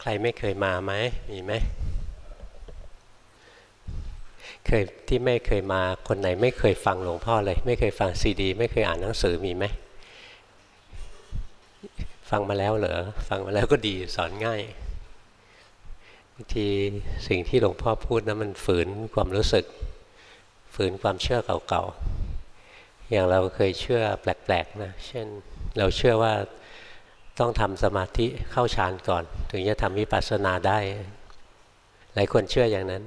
ใครไม่เคยมาไหมมีไหมเคยที่ไม่เคยมาคนไหนไม่เคยฟังหลวงพ่อเลย ไม่เคยฟังซีดี ไม่เคยอ่านหนังสือมีไหมฟังมาแล้วเหรอฟังมาแล้วก็ดีสอนง่ายบางทีสิ่งที่หลวงพ่อพูดนะมันฝืนความรู้สึก ฝืนความเชื่อเก่าๆอย่างเราเคยเชื่อแปลกๆนะเช่นเราเชื่อว่า ต้องทำสมาธิเข้าฌานก่อน ถึงจะทำวิปัสสนาได้ หลายคนเชื่ออย่างนั้น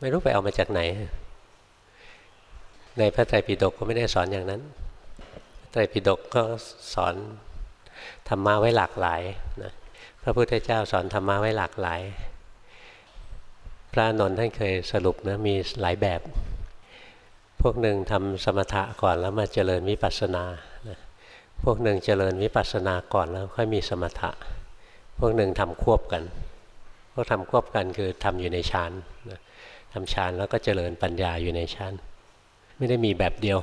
ไม่รู้ไปเอามาจากไหน ในพระไตรปิฎกก็ไม่ได้สอนอย่างนั้นไตรปิฎกก็สอนธรรมะไว้หลากหลายนะพระพุทธเจ้าสอนธรรมะไว้หลากหลาย พระนนท์ท่านเคยสรุปนะมีหลายแบบ พวกหนึ่งทำสมถะก่อนแล้วมาเจริญวิปัสสนา พวกหนึ่งเจริญวิปัสสนาก่อนแล้วค่อยมีสมถะ พวกหนึ่งทำควบกัน พวกทำควบกันคือทำอยู่ในฌานนะทำฌานแล้วก็เจริญปัญญาอยู่ในฌานไม่ได้มีแบบเดียว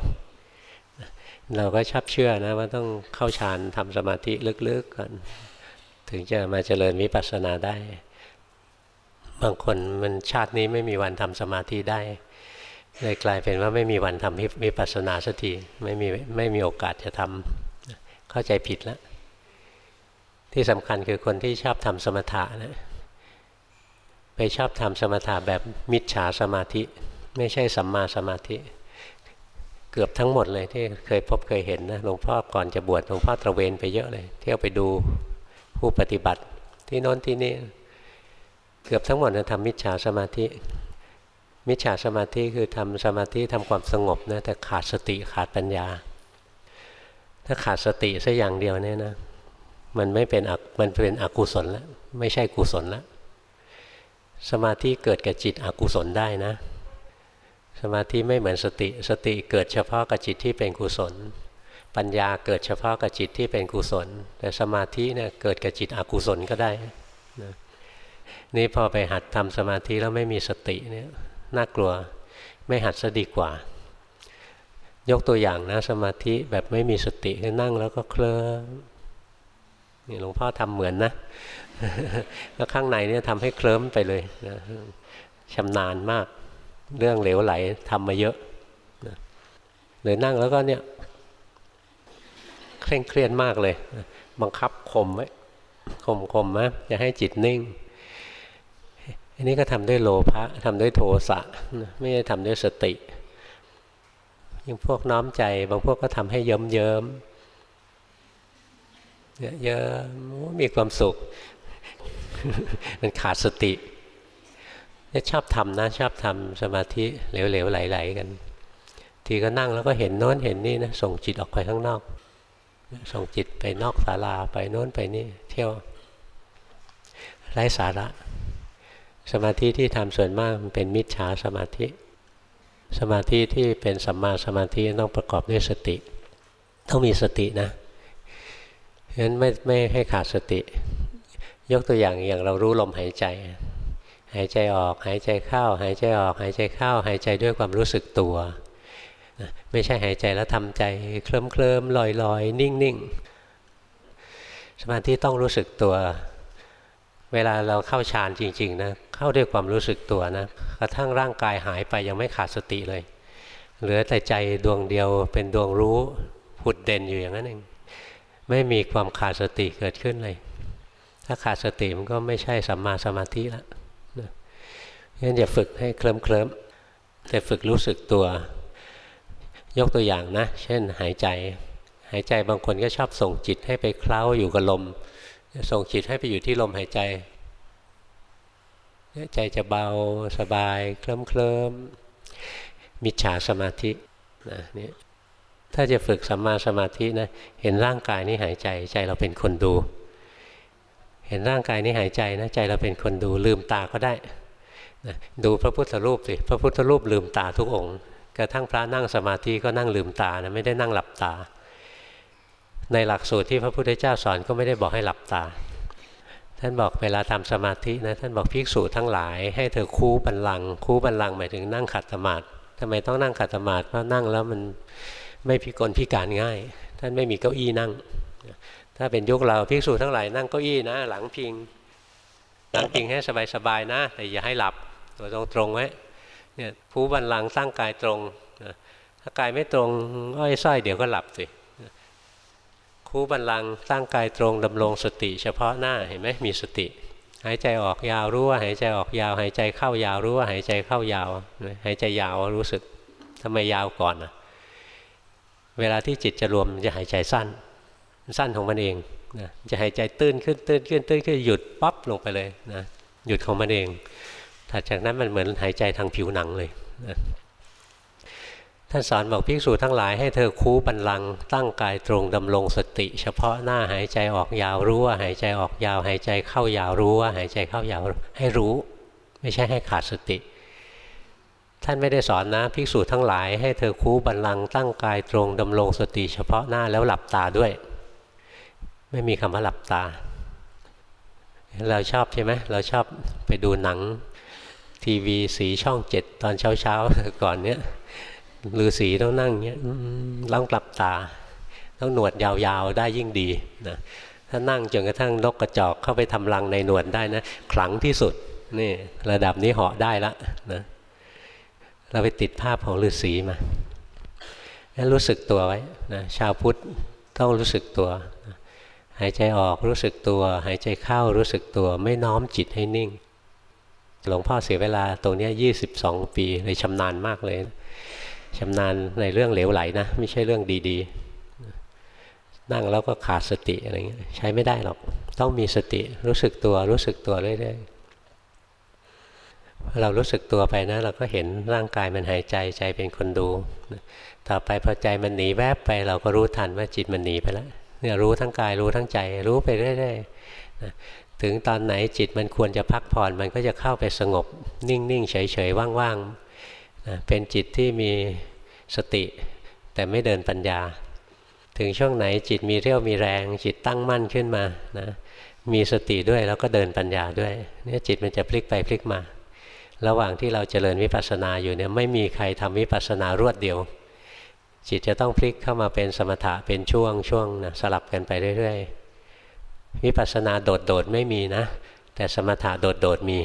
เราก็ชอบเชื่อนะว่าต้องเข้าฌานทำสมาธิลึกๆก่อนถึงจะมาเจริญวิปัสสนาได้ บางคนมันชาตินี้ไม่มีวันทำสมาธิได้เลยกลายเป็นว่าไม่มีวันทำวิปัสสนาสักทีไม่มีไม่มีโอกาสจะทำ เข้าใจผิดแล้ว ที่สำคัญคือคนที่ชอบทำสมถะนะไปชอบทำสมถะแบบมิจฉาสมาธิ ไม่ใช่สัมมาสมาธิ เกือบทั้งหมดเลยที่เคยพบเคยเห็นนะหลวงพ่อก่อนจะบวชหลวงพ่อตระเวนไปเยอะเลย เที่ยวไปดูผู้ปฏิบัติ ที่โน้นที่นี่เกือบทั้งหมดนะทำมิจฉาสมาธิ มิจฉาสมาธิคือทำสมาธิทำความสงบนะแต่ขาดสติขาดปัญญา ถ้าขาดสติสักอย่างเดียวเนี่ยนะมันไม่เป็นมันเป็นอกุศลแล้วไม่ใช่กุศลแล้วสมาธิเกิดกับจิตอกุศลได้นะ สมาธิไม่เหมือนสติ สติเกิดเฉพาะกับจิตที่เป็นกุศล ปัญญาเกิดเฉพาะกับจิตที่เป็นกุศล แต่สมาธิเนี่ยเกิดกับจิตอกุศลก็ได้นะนี่พอไปหัดทำสมาธิแล้วไม่มีสติเนี่ยน่ากลัวไม่หัดซะดีกว่า ยกตัวอย่างนะสมาธิแบบไม่มีสตินั่งแล้วก็เคลิ้มนี่หลวงพ่อทำเหมือนนะแล้วข้างในเนี่ยทำให้เคลิ้มไปเลยนะชำนาญมาก เรื่องเหลวไหลทำมาเยอะนะเลยนั่งแล้วก็เนี่ย เคร่งเครียดมากเลย บังคับข่มไว้ข่มข่มนะจะให้จิตนิ่ง อันนี้ก็ทำด้วยโลภะทำด้วยโทสะ ไม่ได้ทำด้วยสติ ยังพวกน้อมใจ บางพวกก็ทำให้เยิ้มเยิ้มเยอะมีความสุข มันขาดสติเนี่ยชอบทำนะชอบทำสมาธิเหลวๆไหลๆกัน ทีก็นั่งแล้วก็เห็นโน้นเห็นนี่นะส่งจิตออกไปข้างนอก ส่งจิตไปนอกศาลาไปโน้นไปนี่เที่ยวไร้สาระ สมาธิที่ทำส่วนมากมันเป็นมิจฉาสมาธิ สมาธิที่เป็นสัมมาสมาธิต้องประกอบด้วยสติ ต้องมีสตินะฉะนั้นไม่ไม่ให้ขาดสติ ยกตัวอย่างอย่างเรารู้ลมหายใจ หายใจออกหายใจเข้า หายใจออกหายใจเข้า หายใจด้วยความรู้สึกตัว ไม่ใช่หายใจแล้วทำใจเคลิ้มเคลิ้มลอยลอยนิ่งนิ่งสมาธิต้องรู้สึกตัว เวลาเราเข้าฌานจริงๆนะเข้าด้วยความรู้สึกตัวนะกระทั่งร่างกายหายไปยังไม่ขาดสติเลย เหลือแต่ใจดวงเดียวเป็นดวงรู้ผุดเด่นอยู่อย่างนั้นเองไม่มีความขาดสติเกิดขึ้นเลย ถ้าขาดสติมันก็ไม่ใช่สัมมาสมาธิล้วงั้นอย่าฝึกให้เคลิ้มเคลิ้มแต่ฝึกรู้สึกตัว ยกตัวอย่างนะ เช่นหายใจ หายใจบางคนก็ชอบส่งจิตให้ไปเคล้าอยู่กับลม ส่งจิตให้ไปอยู่ที่ลมหายใจใจจะเบาสบายเคลิ้มเคลิมมิจฉาสมาธินะนี่ถ้าจะฝึกสัมมาสมาธินะเห็นร่างกายนี้หายใจใจเราเป็นคนดู เห็นร่างกายนี้หายใจนะใจเราเป็นคนดูลืมตาก็ได้นะดูพระพุทธรูปสิพระพุทธรูปลืมตาทุกองค์กระทั่งพระนั่งสมาธิก็นั่งลืมตานะไม่ได้นั่งหลับตา ในหลักสูตรที่พระพุทธเจ้าสอนก็ไม่ได้บอกให้หลับตา ท่านบอกเวลาทำสมาธินะท่านบอกภิกษุทั้งหลาย ให้เธอคู่บันลัง คู่บันลังหมายถึงนั่งขัดสมาธิทำไมต้องนั่งขัดสมาธิเพราะนั่งแล้วมันไม่พิกลพิการง่าย ท่านไม่มีเก้าอี้นั่ง ถ้าเป็นยุคเราภิกษุทั้งหลายนั่งเก้าอี้นะ หลังพิงนั่งพิงให้สบายๆนะ แต่อย่าให้หลับตัวตรงๆไว้เนี่ยผู้บันลังสร้างกายตรงนะถ้ากายไม่ตรงอ้อยส้อยเดี๋ยวก็หลับสิ คูบันลังสร้างกายตรงดำรงสติ เฉพาะหน้าเห็นไหมมีสติ หายใจออกยาวรู้ว่าหายใจออกยาว หายใจเข้ายาวรู้ว่าหายใจเข้ายาว หายใจยาวรู้สึกทำไมยาวก่อนนะเวลาที่จิตจะรวมจะหายใจสั้น สั้นของมันเองนะจะหายใจตื้นขึ้นตื้นขึ้นตื้นขึ้นหยุดปั๊บลงไปเลยนะหยุดของมันเองถัดจากนั้นมันเหมือนหายใจทางผิวหนังเลยนะ ท่านสอนบอกภิกษุทั้งหลายให้เธอคูบันลัง ตั้งกายตรงดำรงสติ เฉพาะหน้าหายใจออกยาวรู้ว่าหายใจออกยาว หายใจเข้ายาวรู้ว่าหายใจเข้ายาวให้รู้ ไม่ใช่ให้ขาดสติ ท่านไม่ได้สอนนะภิกษุทั้งหลายให้เธอคูบันลัง ตั้งกายตรงดำรงสติ เฉพาะหน้าแล้วหลับตาด้วย ไม่มีคำว่าหลับตา เราชอบใช่ไหมเราชอบไปดูหนังทีวีสีช่องเจ็ดตอนเช้าเช้าก่อนเนี้ย ฤาษีต้องนั่งเงี้ยล่องกลับตา ต้องหนวดยาวๆได้ยิ่งดีนะถ้านั่งจนกระทั่งนกกระจอกเข้าไปทำรังในหนวดได้นะขลังที่สุดนี่ระดับนี้เหาะได้ละนะเราไปติดภาพของฤาษีมาแล้วรู้สึกตัวไว้นะชาวพุทธต้องรู้สึกตัว หายใจออกรู้สึกตัว หายใจเข้ารู้สึกตัว ไม่น้อมจิตให้นิ่ง หลวงพ่อเสียเวลาตรงนี้ยี่สิบสองปีเลยชำนาญมากเลย ชำนาญในเรื่องเหลวไหลนะ ไม่ใช่เรื่องดีๆ นั่งแล้วก็ขาดสติอะไรเงี้ยใช้ไม่ได้หรอก ต้องมีสติรู้สึกตัวรู้สึกตัวเรื่อยๆเรารู้สึกตัวไปนะ เราก็เห็นร่างกายมันหายใจใจเป็นคนดู ต่อไปพอใจมันหนีแวบไป เราก็รู้ทันว่าจิตมันหนีไปแล้วเนี่ยรู้ทั้งกายรู้ทั้งใจ รู้ไปเรื่อยๆถึงตอนไหนจิตมันควรจะพักผ่อนมันก็จะเข้าไปสงบ นิ่งๆเฉยๆว่างๆ นะเป็นจิตที่มีสติแต่ไม่เดินปัญญา ถึงช่วงไหนจิตมีเรี่ยวมีแรง จิตตั้งมั่นขึ้นมานะมีสติด้วยแล้วก็เดินปัญญาด้วยเนี่ยจิตมันจะพลิกไปพลิกมา ระหว่างที่เราเจริญวิปัสสนาอยู่เนี่ยไม่มีใครทำวิปัสสนารวดเดียว จิตจะต้องพลิกเข้ามาเป็นสมถะเป็นช่วงช่วงนะสลับกันไปเรื่อยๆวิปัสสนาโดดๆไม่มีนะ แต่สมถะโดดๆมี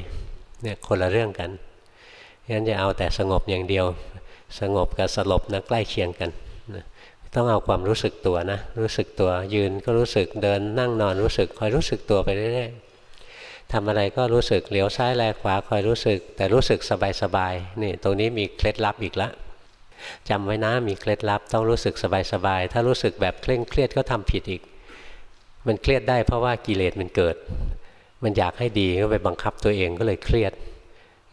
เนี่ยคนละเรื่องกัน งั้นจะเอาแต่สงบอย่างเดียว สงบกับสลบนะใกล้เคียงกันนะต้องเอาความรู้สึกตัวนะ รู้สึกตัวยืนก็รู้สึกเดินนั่งนอนรู้สึกคอยรู้สึกตัวไปเรื่อยๆทำอะไรก็รู้สึกเหลียวซ้ายแลขวาคอยรู้สึก แต่รู้สึกสบายๆนี่ตรงนี้มีเคล็ดลับอีกแล้วจำไว้นะมีเคล็ดลับต้องรู้สึกสบายๆถ้ารู้สึกแบบเคร่งเครียดก็ทำผิดอีก มันเครียดได้เพราะว่ากิเลสมันเกิด มันอยากให้ดีก็ไปบังคับตัวเองก็เลยเครียด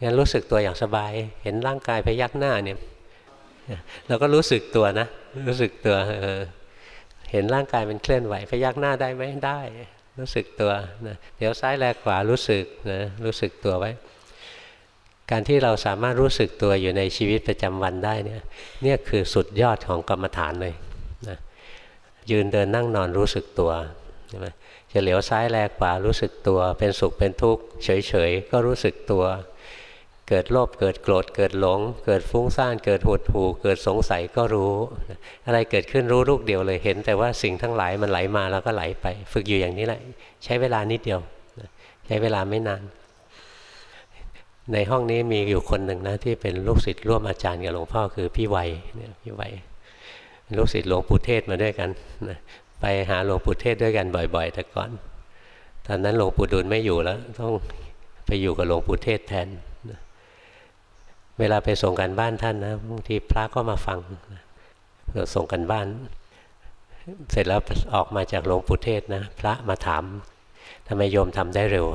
งั้นรู้สึกตัวอย่างสบาย เห็นร่างกายพยักหน้าเนี่ยเราก็รู้สึกตัวนะ รู้สึกตัวเห็นร่างกายมันเคลื่อนไหวพยักหน้าได้ไหมได้ รู้สึกตัวนะเดี๋ยวซ้ายแลขวารู้สึกนะรู้สึกตัวไว้ การที่เราสามารถรู้สึกตัวอยู่ในชีวิตประจำวันได้เนี่ยเนี่ยคือสุดยอดของกรรมฐานเลยนะยืนเดินนั่งนอนรู้สึกตัวใช่ไหมจะเหลียวซ้ายแลขวารู้สึกตัว เป็นสุขเป็นทุกข์เฉยๆก็รู้สึกตัว เกิดโลภเกิดโกรธเกิดหลง เกิดฟุ้งซ่านเกิดหดหู่เกิดสงสัยก็รู้ อะไรเกิดขึ้นรู้ลูกเดียวเลยเห็น แต่ว่าสิ่งทั้งหลายมันไหลมาแล้วก็ไหลไป ฝึกอยู่อย่างนี้แหละ ใช้เวลานิดเดียวใช้เวลาไม่นาน ในห้องนี้มีอยู่คนหนึ่งนะที่เป็นลูกศิษย์ร่วมอาจารย์กับหลวงพ่อคือพี่ไวเนี่ยพี่ไวลูกศิษย์หลวงปู่เทศมาด้วยกันนะไปหาหลวงปู่เทศด้วยกันบ่อยๆ แต่ก่อน ตอนนั้นหลวงปู่ดูลไม่อยู่แล้ว ต้องไปอยู่กับหลวงปู่เทศแทน เวลาไปส่งกันบ้านท่านนะบางทีพระก็มาฟังเราส่งกันบ้าน เสร็จแล้วออกมาจากหลวงปู่เทศนะ พระมาถามทำไมโยมทำได้เร็ว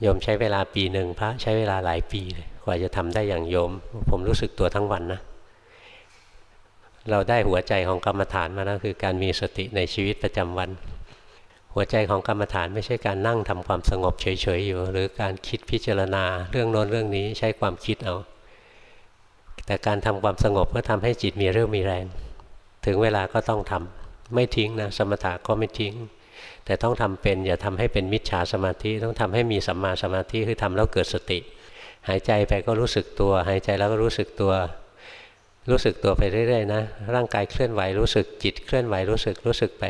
โยมใช้เวลาปีหนึ่งพระใช้เวลาหลายปีเลยกว่าจะทำได้อย่างโยม ผมรู้สึกตัวทั้งวันนะ เราได้หัวใจของกรรมฐานมาแล้วคือการมีสติในชีวิตประจำวัน หัวใจของกรรมฐานไม่ใช่การนั่งทำความสงบเฉยๆอยู่ หรือการคิดพิจารณาเรื่องโน้นเรื่องนี้ใช้ความคิดเอา แต่การทำความสงบก็ทำให้จิตมีเรื่องมีแรง ถึงเวลาก็ต้องทำไม่ทิ้งนะสมถะก็ไม่ทิ้ง แต่ต้องทำเป็นอย่าทำให้เป็นมิจฉาสมาธิต้องทำให้มีสัมมาสมาธิคือทำแล้วเกิดสติ หายใจไปก็รู้สึกตัว หายใจแล้วก็รู้สึกตัว รู้สึกตัวไปเรื่อยๆนะร่างกายเคลื่อนไหวรู้สึกจิตเคลื่อนไหวรู้สึกรู้สึกไป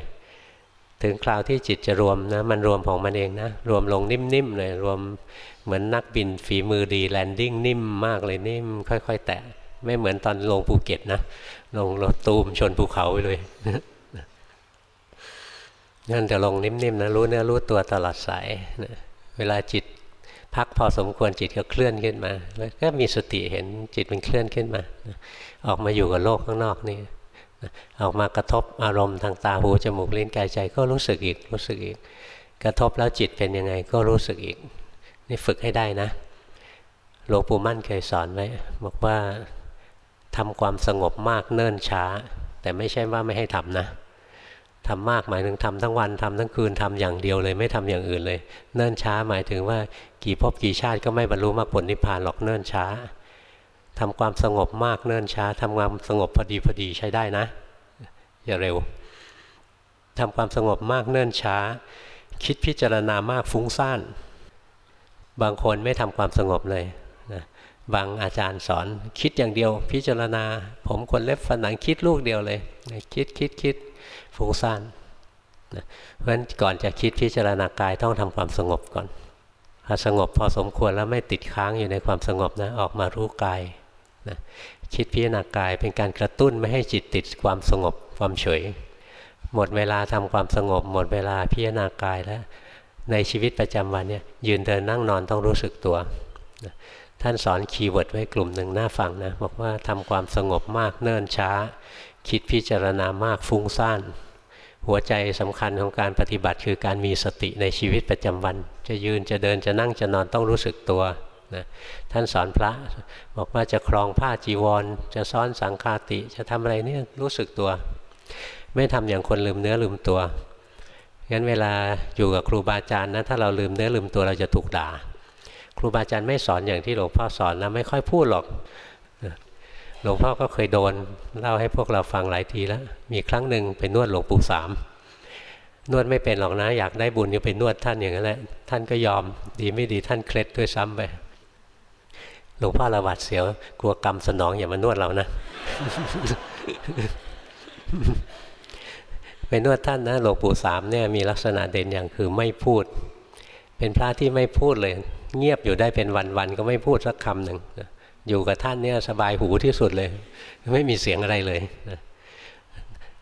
ถึงคราวที่จิตจะรวมนะมันรวมของมันเองนะรวมลงนิ่มๆเลยรวมเหมือนนักบินฝีมือดีแลนดิ้งนิ่มมากเลยนิ่มค่อย ๆ แตะไม่เหมือนตอนลงภูเก็ตนะลงรถตูมชนภูเขาไปเลยนั่นจะลงนิ่มๆนะรู้เนื้อรู้ตัวตลอดสายนะเวลาจิตพักพอสมควรจิตก็เคลื่อนขึ้นมา แล้วก็มีสติเห็นจิตมันเคลื่อนขึ้นมา ออกมาอยู่กับโลกข้างนอกนี่ ออกมากระทบอารมณ์ทางตาหูจมูกลิ้นกายใจก็รู้สึกอีกรู้สึกอีก กระทบแล้วจิตเป็นยังไงก็รู้สึกอีก นี่ฝึกให้ได้นะหลวงปู่มั่นเคยสอนไว้บอกว่าทำความสงบมากเนิ่นช้า แต่ไม่ใช่ว่าไม่ให้ทำนะทำมากหมายถึงทำทั้งวันทำทั้งคืนทำอย่างเดียวเลย ไม่ทำอย่างอื่นเลย เนิ่นช้าหมายถึงว่ากี่ภพกี่ชาติก็ไม่บรรลุมรรคผลนิพพานหรอกเนิ่นช้า ทำความสงบมากเนิ่นช้าทำความสงบพอดีพอดีใช้ได้นะ อย่าเร็วทำความสงบมากเนิ่นช้า คิดพิจารณามากฟุ้งซ่าน บางคนไม่ทำความสงบเลยนะบางอาจารย์สอนคิดอย่างเดียวพิจารณา ผมคนเล็บฝันหนังคิดลูกเดียวเลย คิดคิดคิดฟุ้งซ่านนะเพราะฉะนั้นก่อนจะคิดพิจารณากายต้องทำความสงบก่อนพอสงบพอสมควรแล้วไม่ติดค้างอยู่ในความสงบนะออกมารู้กาย นะคิดพิจารณากายเป็นการกระตุ้นไม่ให้จิตติดความสงบความเฉย หมดเวลาทำความสงบ หมดเวลาพิจารณากายแล้ว ในชีวิตประจำวันเนี่ยยืนเดินนั่งนอนต้องรู้สึกตัวนะท่านสอน keyword ไว้กลุ่มหนึ่งน่าฟังนะบอกว่าทำความสงบมากเนิ่นช้า คิดพิจารณามากฟุ้งซ่านหัวใจสำคัญของการปฏิบัติคือการมีสติในชีวิตประจำวัน จะยืนจะเดินจะนั่งจะนอนต้องรู้สึกตัว นะท่านสอนพระบอกว่าจะครองผ้าจีวร จะซ้อนสังฆาติ จะทำอะไรเนี่ยรู้สึกตัว ไม่ทำอย่างคนลืมเนื้อลืมตัวงั้นเวลาอยู่กับครูบาอาจารย์นะถ้าเราลืมเนื้อลืมตัวเราจะถูกด่า ครูบาอาจารย์ไม่สอนอย่างที่หลวงพ่อสอนนะไม่ค่อยพูดหรอกหลวงพ่อก็เคยโดนเล่าให้พวกเราฟังหลายทีแล้ว มีครั้งหนึ่งไปนวดหลวงปู่สามนวดไม่เป็นหรอกนะ อยากได้บุญก็ไปนวดท่านอย่างนั้นแหละท่านก็ยอมดีไม่ดีท่านเคล็ดด้วยซ้ำไป หลวงพ่อระวัดเสียว กลัวกรรมสนองอย่ามานวดเรานะ ไปนวดท่านนะหลวงปู่สามเนี่ยมีลักษณะเด่นอย่างคือไม่พูด เป็นพระที่ไม่พูดเลย เงียบอยู่ได้เป็นวันๆก็ไม่พูดสักคำหนึ่งอยู่กับท่านเนี่ยสบายหูที่สุดเลย ไม่มีเสียงอะไรเลย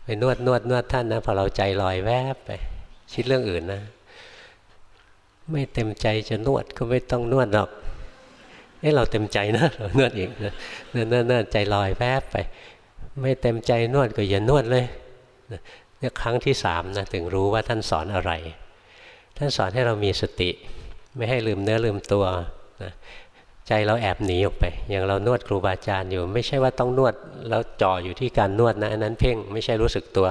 ไปนวดนวดนวดท่านนะพอเราใจลอยแวบไปคิดเรื่องอื่นนะ ไม่เต็มใจจะนวดก็ไม่ต้องนวดหรอก เอ้เราเต็มใจนะเรานวดอีกนะนวดนวดใจลอยแวบไป ไม่เต็มใจนวดก็อย่านวดเลยเนี่ยครั้งที่สามนะถึงรู้ว่าท่านสอนอะไร ท่านสอนให้เรามีสติ ไม่ให้ลืมเนื้อลืมตัวนะใจเราแอบหนีออกไป อย่างเรานวดครูบาอาจารย์อยู่ ไม่ใช่ว่าต้องนวดแล้วจ่ออยู่ที่การนวดนะอันนั้นเพ่งไม่ใช่รู้สึกตัว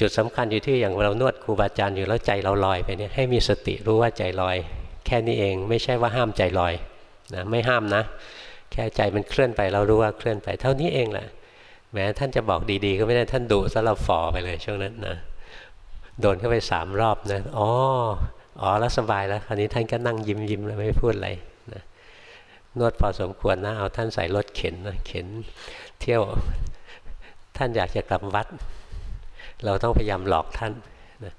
จุดสำคัญอยู่ที่อย่างเรานวดครูบาอาจารย์อยู่แล้วใจเราลอยไปเนี่ยให้มีสติรู้ว่าใจลอย แค่นี้เองไม่ใช่ว่าห้ามใจลอย นะไม่ห้ามนะ แค่ใจมันเคลื่อนไปเรารู้ว่าเคลื่อนไป เท่านี้เองแหละแม้ท่านจะบอกดีๆ ก็ไม่ได้ท่านดุซะเราฝ่อไปเลยช่วงนั้นนะโดนเข้าไปสามรอบนะอ๋ออ๋อแล้วสบายแล้วคราวนี้ท่านก็นั่งยิ้มยิ้มแล้วไม่พูดอะไรนวดพอสมควรนะเอาท่านใส่รถเข็นนะเข็นเที่ยวท่านอยากจะกลับวัด เราต้องพยายามหลอกท่านนะ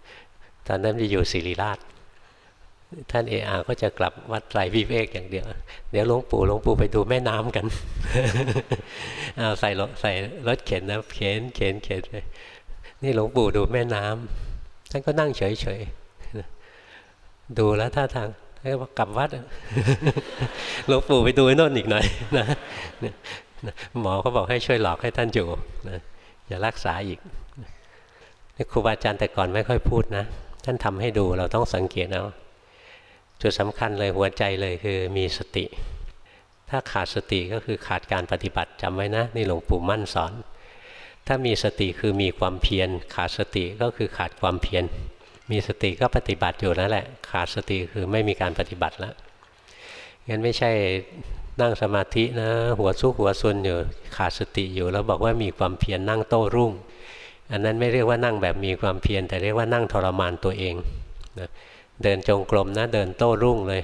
ตอนนั้นจะอยู่ศิริราช ท่านเออาก็จะกลับวัดไตรวิเวกอย่างเดียว เดี๋ยวหลวงปู่หลวงปู่ไปดูแม่น้ำกันเอาใส่รถใส่รถเข็นนะเข็นเข็นเข็นไปนี่หลวงปู่ดูแม่น้ำท่านก็นั่งเฉยๆดูแล้วท่าทางแล้วกลับวัดหลวงปู่ไปดูไอ้นนอีกหน่อยนะหมอเขาบอกให้ช่วยหลอกให้ท่านอยู่นะอย่ารักษาอีกนี่ครูบาอาจารย์แต่ก่อนไม่ค่อยพูดนะ ท่านทำให้ดูเราต้องสังเกตเอา จุดสำคัญเลยหัวใจเลยคือมีสติ ถ้าขาดสติก็คือขาดการปฏิบัติจำไว้นะ นี่หลวงปู่มั่นสอน ถ้ามีสติคือมีความเพียร ขาดสติก็คือขาดความเพียร มีสติก็ปฏิบัติอยู่นั่นแหละ ขาดสติคือไม่มีการปฏิบัติแล้วงั้นไม่ใช่นั่งสมาธินะ หัวซุกหัวซุนอยู่ขาดสติอยู่แล้วบอกว่ามีความเพียรนั่งโต้รุ่ง อันนั้นไม่เรียกว่านั่งแบบมีความเพียรแต่เรียกว่านั่งทรมานตัวเองนะ เดินจงกรมนะเดินโต้รุ่งเลย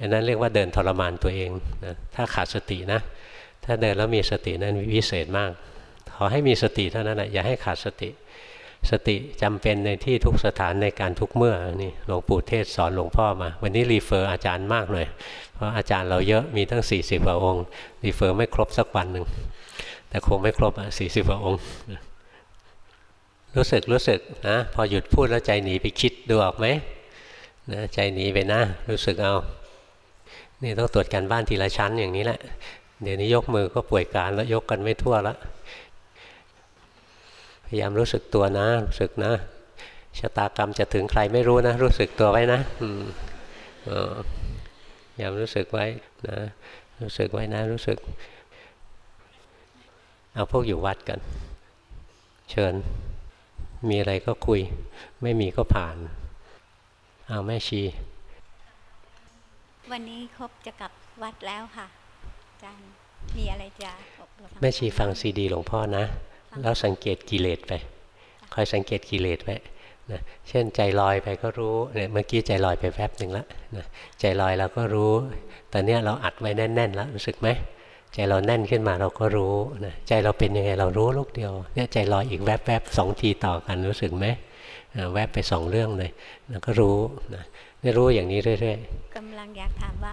อันนั้นเรียกว่าเดินทรมานตัวเองนะถ้าขาดสตินะ ถ้าเดินแล้วมีสตินั้นวิเศษมาก ขอให้มีสติเท่านั้นแหละอย่าให้ขาดสติ สติจำเป็นในที่ทุกสถานในการทุกเมื่อนี่หลวงปู่เทศสอนหลวงพ่อมา วันนี้รีเฟอร์อาจารย์มากหน่อย เพราะอาจารย์เราเยอะมีทั้ง 40กว่าองค์รีเฟอร์ไม่ครบสักวันหนึ่งแต่คงไม่ครบอะสี่สิบกว่าองค์รู้สึกรู้สึกนะพอหยุดพูดแล้วใจหนีไปคิดดูออกไหม นะใจหนีไปนะ รู้สึกเอานี่ต้องตรวจการบ้านทีละชั้นอย่างนี้แหละ เดี๋ยวนี้ยกมือก็ป่วยการแล้วยกกันไม่ทั่วแล้วพยายามรู้สึกตัวนะ รู้สึกนะชะตากรรมจะถึงใครไม่รู้นะ รู้สึกตัวไว้นะอืมพยายามรู้สึกไว้นะ รู้สึกไว้นะ รู้สึก เอาพวกอยู่วัดกัน เชิญ มีอะไรก็คุย ไม่มีก็ผ่าน อาแม่ชี วันนี้ครบจะกลับวัดแล้วค่ะอาจารย์มีอะไรจะอบรแม่ชีฟังซีดีหลวงพ่อนะ แล้วสังเกตกิเลสไป คอยสังเกตกิเลสไว้นะเช่นใจลอยไปก็รู้เนี่ยเมื่อกี้ใจลอยไปแวบหนึ่งแล้วนะใจลอยเราก็รู้แต่เนี้ยเราอัดไว้แน่น ๆ แล้วรู้สึกไหมใจเราแน่นขึ้นมาเราก็รู้นะใจเราเป็นยังไงเรารู้ลูกเดียวเนี่ยใจลอยอีกแวบๆบสองทีต่อกันรู้สึกไหม แวบไปสองเรื่องเลย แล้วก็รู้นะนี่รู้อย่างนี้เรื่อยๆกำลังอยากถามว่า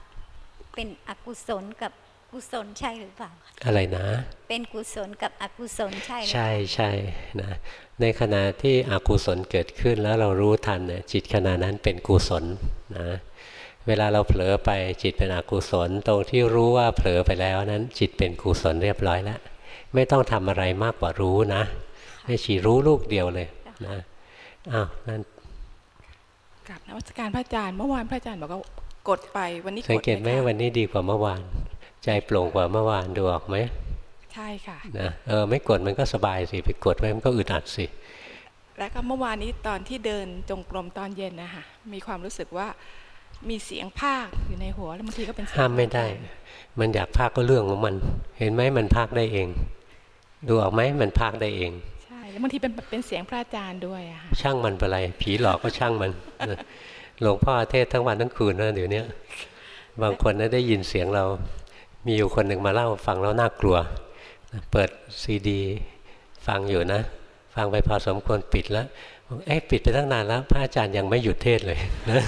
เป็นอกุศลกับกุศลใช่หรือเปล่า อะไรนะ เป็นกุศลกับอกุศลใช่ ใช่ใช่นะในขณะที่อกุศลเกิดขึ้นแล้วเรารู้ทันเนี่ยจิตขณะนั้นเป็นกุศลนะเวลาเราเผลอไปจิตเป็นอกุศล ตรงที่รู้ว่าเผลอไปแล้วนั้น จิตเป็นกุศลเรียบร้อยแล้วไม่ต้องทำอะไรมากกว่ารู้นะไม่ฉีรู้ลูกเดียวเลยนะ อ้าวนั่นกลับนวัตการพระอาจารย์เมื่อวานพระอาจารย์บอกว่ากดไปวันนี้สังเกตไหมวันนี้ดีกว่าเมื่อวาน ใจโปร่งกว่าเมื่อวานดูออกไหมใช่ค่ะนะเออไม่กดมันก็สบายสิไปกดไว้มันก็อึดอัดสิแล้วก็เมื่อวานนี้ตอนที่เดินจงกรมตอนเย็นนะคะมีความรู้สึกว่ามีเสียงภาคอยู่ในหัวแล้วบางทีก็เป็นห้ามไม่ได้ มันอยากภาคก็เรื่องของมัน เห็นไหมมันภาคได้เอง ดูออกไหมมันภาคได้เองใช่แล้ว บางทีเป็นเป็นเสียงพระอาจารย์ด้วยอะช่างมันไปไรผีหลอกก็ช่างมันหลวงพ่อเทศทั้งวันทั้งคืนนะเดี๋ยวนี้บางคนได้ยินเสียงเรา มีอยู่คนหนึ่งมาเล่าฟังแล้วน่ากลัว เปิดซีดี ฟังอยู่นะ ฟังไปพอสมควรปิดแล้วเอ๊ะปิดไปตั้งนานแล้ว พระอาจารย์ยังไม่หยุดเทศเลยนะ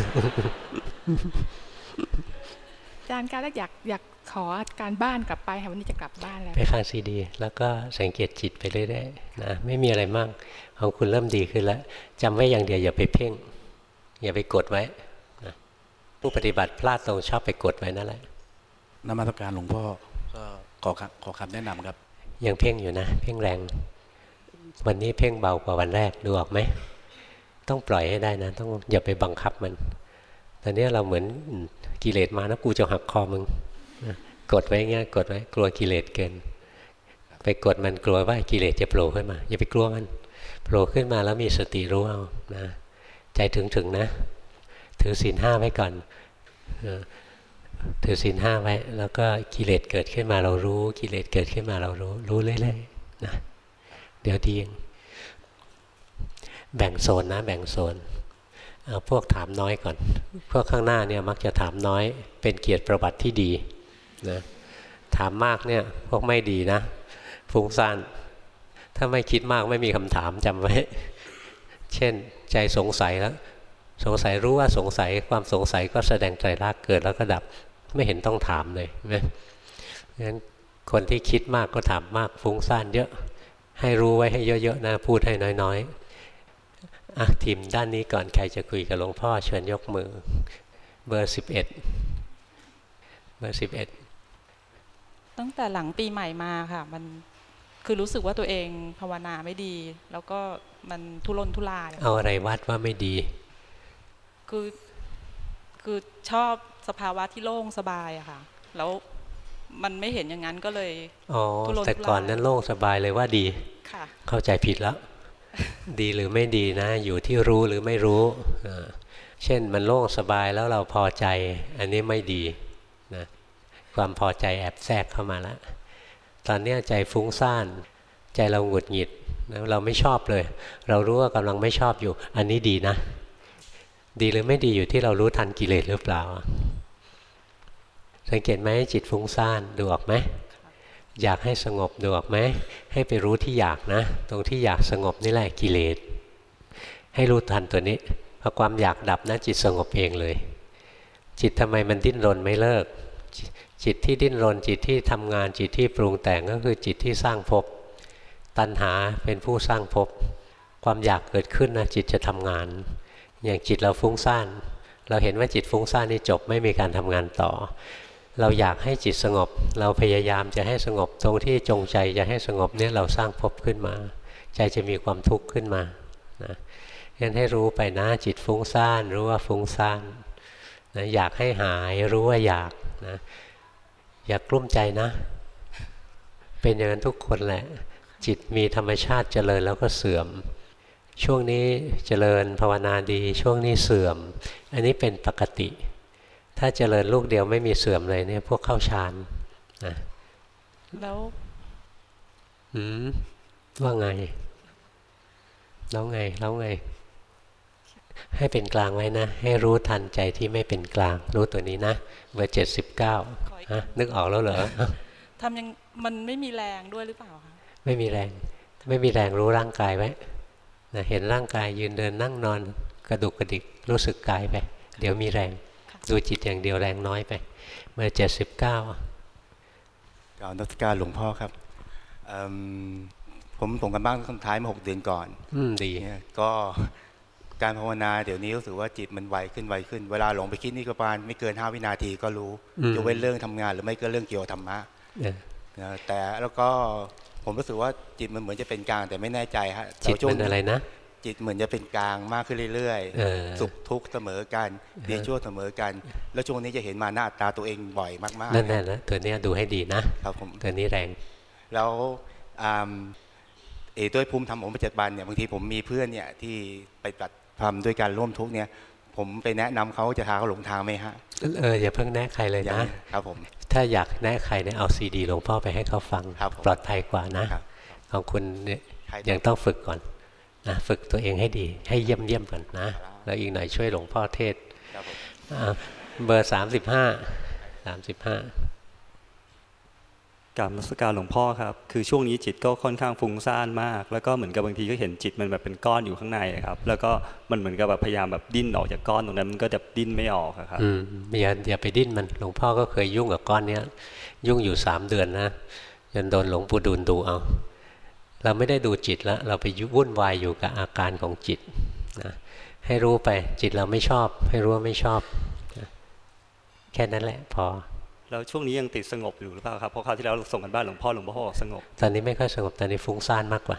จารย์การแล้วอยากอยากขอการบ้านกลับไปค่ะวันนี้จะกลับบ้านแล้ว ไปฟังซีดี แล้วก็สังเกตจิตไปเรื่อยๆนะไม่มีอะไรมากของคุณเริ่มดีขึ้นแล้วจำไว้อย่างเดียวอย่าไปเพ่ง อย่าไปกดไว้นะผู้ปฏิบัติพลาดตรงชอบไปกดไว้นั่นแหละนมัสการหลวงพ่อก็ขอขอคำแนะนำครับ ยังเพ่งอยู่นะ เพ่งแรง วันนี้เพ่งเบากว่าวันแรกดูออกไหมต้องปล่อยให้ได้นะ ต้องอย่าไปบังคับมัน ตอนนี้เราเหมือนกิเลสมานะกูจะหักคอมึงกดไว้เงี้ยกดไว้กลัวกิเลสเกิน ไปกดมันกลัวว่ากิเลสจะโผล่ขึ้นมา อย่าไปกลัวมันโผล่ขึ้นมาแล้วมีสติรู้เอานะใจถึงถึงนะ ถือศีลห้าไว้ก่อนถือศีลห้าไว้ แล้วก็กิเลสเกิดขึ้นมาเรารู้ กิเลสเกิดขึ้นมาเรารู้ รู้เรื่อยๆนะเดี๋ยวดีเองแบ่งโซนนะ แบ่งโซน เอาพวกถามน้อยก่อน พวกข้างหน้าเนี่ยมักจะถามน้อย เป็นเกียรติประวัติที่ดีนะถามมากเนี่ยพวกไม่ดีนะฟุ้งซ่านถ้าไม่คิดมากไม่มีคำถามจำไว้ เช่นใจสงสัยแล้ว สงสัยรู้ว่าสงสัยความสงสัยก็แสดงใจรักเกิดแล้วก็ดับไม่เห็นต้องถามเลยนะงั้นคนที่คิดมากก็ถามมากฟุ้งซ่านเยอะ ให้รู้ไว้ให้เยอะๆนะพูดให้น้อยๆ อะทีมด้านนี้ก่อนใครจะคุยกับหลวงพ่อเชิญยกมือ เบอร์สิบเอ็ดเบอร์สิบเอ็ดตั้งแต่หลังปีใหม่มาค่ะ มันคือรู้สึกว่าตัวเองภาวนาไม่ดี แล้วก็มันทุรนทุรายเอาอะไรวัดว่าไม่ดี คือคือชอบสภาวะที่โล่งสบายอะค่ะ แล้วมันไม่เห็นอย่างนั้นก็เลยอ๋อแต่ก่อนนั้นโล่งสบายเลยว่าดี ค่ะ เข้าใจผิดแล้ว ดีหรือไม่ดีนะ อยู่ที่รู้หรือไม่รู้ เช่นมันโล่งสบายแล้วเราพอใจ อันนี้ไม่ดีนะความพอใจแอบแทรกเข้ามาแล้วตอนนี้ใจฟุ้งซ่านใจเราหงุดหงิดเราไม่ชอบเลย เรารู้ว่ากำลังไม่ชอบอยู่ อันนี้ดีนะ ดีหรือไม่ดีอยู่ที่เรารู้ทันกิเลสหรือเปล่า สังเกตไหมจิตฟุ้งซ่านดูออกไหม อยากให้สงบดูออกไหมให้ไปรู้ที่อยากนะ ตรงที่อยากสงบนี่แหละกิเลส ให้รู้ทันตัวนี้พอความอยากดับนะจิตสงบเองเลย จิตทำไมมันดิ้นรนไม่เลิก จิตที่ดิ้นรนจิตที่ทำงานจิตที่ปรุงแต่งก็คือจิตที่สร้างภพตัณหาเป็นผู้สร้างภพความอยากเกิดขึ้นนะจิตจะทำงาน อย่างจิตเราฟุ้งซ่านเราเห็นว่าจิตฟุ้งซ่านนี่จบไม่มีการทำงานต่อ เราอยากให้จิตสงบ เราพยายามจะให้สงบตรงที่จงใจจะให้สงบเนี่ยเราสร้างภพขึ้นมา ใจจะมีความทุกข์ขึ้นมานะงั้นให้รู้ไปนะจิตฟุ้งซ่านรู้ว่าฟุ้งซ่านนะอยากให้หายรู้ว่าอยากนะอย่ากกลุ้มใจนะ เป็นอย่างนั้นทุกคนแหละ จิตมีธรรมชาติเจริญแล้วก็เสื่อม ช่วงนี้เจริญภาวนาดี ช่วงนี้เสื่อม อันนี้เป็นปกติ ถ้าเจริญลูกเดียวไม่มีเสื่อมเลยเนี่ยพวกเข้าฌานนะแล้วอืมว่าไง แล้วไง แล้วไง ให้เป็นกลางไว้นะ ให้รู้ทันใจที่ไม่เป็นกลาง รู้ตัวนี้นะเบอร์เจ็ดสิบเก้าฮะนึกออกแล้วเหรอทำยังมันไม่มีแรงด้วยหรือเปล่าคะไม่มีแรง ไม่มีแรงรู้ร่างกายไว้นะเห็นร่างกายยืนเดินนั่งนอนกระดุกกระดิกรู้สึกกายไป เดี๋ยวมีแรง ดูจิตอย่างเดียวแรงน้อยไปเบอร์เจ็ดสิบเก้ากล่าวนมัสการหลวงพ่อครับเอิ่มผมส่งกันบ้านครั้งท้ายมาหกเดือนก่อน อืมดีเนี่ยก็การภาวนาเดี๋ยวนี้รู้สึกว่าจิตมันไวขึ้นไวขึ้น เวลาหลงไปคิดนี่ก็ประมาณไม่เกินห้าวินาทีก็รู้อืมจะเว้นเรื่องทำงาน หรือไม่ก็เรื่องเกี่ยวกับธรรมะเออนะแต่แล้วก็ผมรู้สึกว่าจิตมันเหมือนจะเป็นกลางแต่ไม่แน่ใจฮะจิตแต่ช่วงเป็นอะไรนะ จิตเหมือนจะเป็นกลางมากขึ้นเรื่อยเออสุขทุกข์เสมอกันดีชั่วเสมอกัน แล้วช่วงนี้จะเห็นมาหน้าตราตัวเองบ่อยมากๆนั่นแหละนะตัวเนี้ยดูให้ดีนะครับผมตัวนี้แรง แล้วอ่าเออด้วยภูมิธรรมของปัจจุบันเนี่ยบางทีผมมีเพื่อนเนี่ยที่ไปปฏิธรรมด้วยการร่วมทุกข์เนี่ย ผมไปแนะนำเขาจะพาเขาหลงทางไหมฮะเอออย่าเพิ่งแนะใครเลยอย่างนะครับผมถ้าอยากแนะใครเนี่ยเอาซีดีหลวงพ่อไปให้เขาฟังครับผมปลอดภัยกว่านะครับของคุณเนี่ยใครยังต้องฝึกก่อน นะฝึกตัวเองให้ดี ให้เยี่ยมเยี่ยมก่อนนะ แล้วอีกหน่อยช่วยหลวงพ่อเทศครับผมอ่าเบอร์สามสิบห้าสามสิบห้ากราบนมัสการหลวงพ่อครับ คือช่วงนี้จิตก็ค่อนข้างฟุ้งซ่านมาก แล้วก็เหมือนกับบางทีก็เห็นจิตมันแบบเป็นก้อนอยู่ข้างในอะครับ แล้วก็มันเหมือนกับแบบพยายามแบบดิ้นออกจากก้อนตรงนั้นมันก็จะดิ้นไม่ออกอะครับอืมอย่าอย่าไปดิ้นมันหลวงพ่อก็เคยยุ่งกับก้อนเนี้ย ยุ่งอยู่สามเดือนนะจนโดนหลวงปู่ดูลดูเอา เราไม่ได้ดูจิตแล้วเราไปยุ่งวุ่นวายอยู่กับอาการของจิตนะให้รู้ไปจิตเราไม่ชอบ ให้รู้ว่าไม่ชอบนะแค่นั้นแหละพอแล้วช่วงนี้ยังติดสงบอยู่หรือเปล่าครับเพราะคราวที่แล้วเราส่งกันบ้านหลวงพ่อหลวงพ่อบอกสงบตอนนี้ไม่ค่อยสงบตอนนี้ฟุ้งซ่านมากกว่า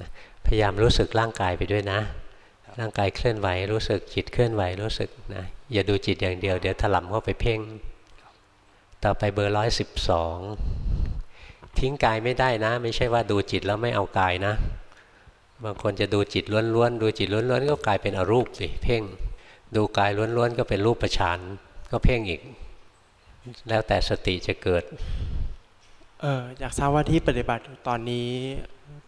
นะพยายามรู้สึกร่างกายไปด้วยนะ ร่างกายเคลื่อนไหวรู้สึกจิตเคลื่อนไหวรู้สึกนะอย่าดูจิตอย่างเดียวเดี๋ยวถลำเข้าไปเพ่ง ต่อไปเบอร์ร้อยสิบสอง ทิ้งกายไม่ได้นะ ไม่ใช่ว่าดูจิตแล้วไม่เอากายนะ บางคนจะดูจิตล้วนๆดูจิตล้วนๆก็กลายเป็นอรูปสิเพ่ง ดูกายล้วนๆก็เป็นรูปประชานก็เพ่งอีก แล้วแต่สติจะเกิดเอออยากทราบว่าที่ปฏิบัติอยู่ตอนนี้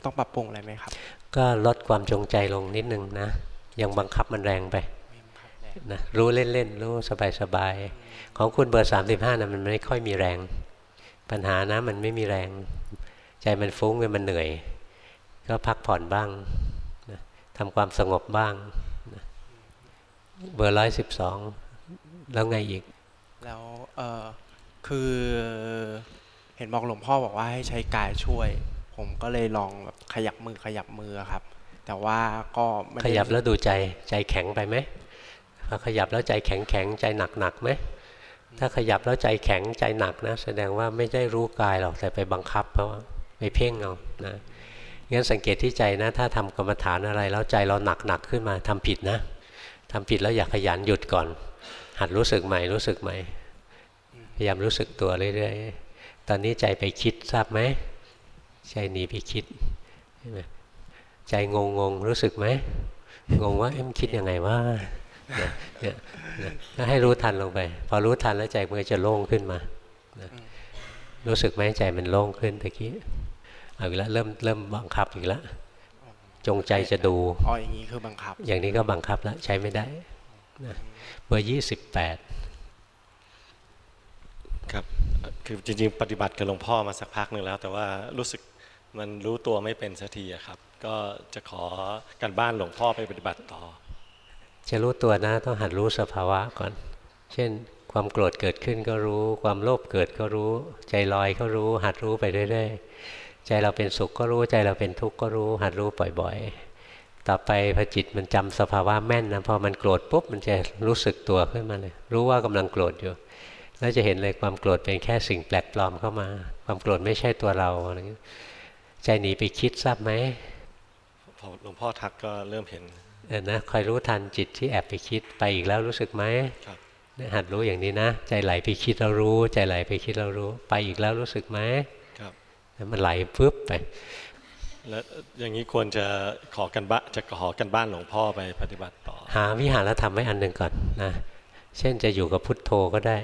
ต้องปรับปรุงอะไรไหมครับ ก็ลดความจงใจลงนิดนึงนะยังบังคับมันแรงไปนะรู้เล่นๆรู้สบายๆของคุณเบอร์สามสิบห้านะมันไม่ค่อยมีแรง ปัญหานะมันไม่มีแรง ใจมันฟุ้งมันเหนื่อย ก็พักผ่อนบ้างนะทำความสงบบ้างนะเบอร์ร้อยสิบสองแล้วไงอีก แล้วเออคือเห็นบอกหลวงพ่อบอกว่าให้ใช้กายช่วย ผมก็เลยลองแบบขยับมือขยับมือครับ แต่ว่าก็ไม่ได้ขยับแล้วดูใจใจแข็งไปไหมพอขยับแล้วใจแข็งแข็งใจหนักหนักไหม ถ้าขยับแล้วใจแข็งใจหนักนะ แสดงว่าไม่ได้รู้กายหรอกแต่ไปบังคับเพราะว่าไปเพ่งเอานะงั้นสังเกตที่ใจนะ ถ้าทำกรรมฐานอะไรแล้วใจเราหนักหนักขึ้นมาทำผิดนะทำผิดแล้วอย่าขยันหยุดก่อน หัดรู้สึกใหม่รู้สึกใหม่พยายามรู้สึกตัวเรื่อยๆตอนนี้ใจไปคิดทราบไหมใจหนีไปคิดใช่ไหมใจงงงๆรู้สึกไหมงงว่าเอ๊ะมันคิดยังไงว่า เนี่ยเนี่ยเนี่ยก็ให้รู้ทันลงไป พอรู้ทันแล้วใจมันก็จะโล่งขึ้นมานะรู้สึกไหมใจมันโล่งขึ้นตะกี้เอาอีกแล้วเริ่มเริ่มบังคับอีกแล้วจงใจจะดูอ๋ออย่างนี้คือบังคับ อย่างนี้ก็บังคับแล้วใช้ไม่ได้นะเบอร์ยี่สิบแปดครับเอ่อคือจริงๆ ปฏิบัติกับหลวงพ่อมาสักพักหนึ่งแล้ว แต่ว่ารู้สึกมันรู้ตัวไม่เป็นสักทีอะครับ ก็จะขอการบ้านหลวงพ่อไปปฏิบัติต่อ จะรู้ตัวนะต้องหัดรู้สภาวะก่อน เช่น ความโกรธเกิดขึ้นก็รู้ ความโลภเกิดก็รู้ ใจลอยก็รู้ หัดรู้ไปเรื่อยๆ ใจเราเป็นสุขก็รู้ ใจเราเป็นทุกข์ก็รู้ หัดรู้บ่อยๆ ต่อไปพอจิตมันจำสภาวะแม่นนะพอมันโกรธปุ๊บมันจะรู้สึกตัวขึ้นมาเลย รู้ว่ากำลังโกรธอยู่ แล้วจะเห็นเลยความโกรธเป็นแค่สิ่งแปลกปลอมเข้ามา ความโกรธไม่ใช่ตัวเราอะไรเงี้ยใจหนีไปคิดทราบไหมพอหลวงพ่อทักก็เริ่มเห็น นะคอยรู้ทันจิตที่แอบไปคิดไปอีกแล้วรู้สึกไหมครับเนี่ยหัดรู้อย่างนี้นะ ใจไหลไปคิดเรารู้ ใจไหลไปคิดเรารู้ ไปอีกแล้วรู้สึกไหมครับแล้วมันไหลปุ๊บไป แล้วอย่างนี้ควรจะขอกันบ้านจะขอกันบ้านหลวงพ่อไปปฏิบัติต่อ หาวิหารธรรมไว้อันหนึ่งก่อนนะเช่นจะอยู่กับพุทโธก็ได้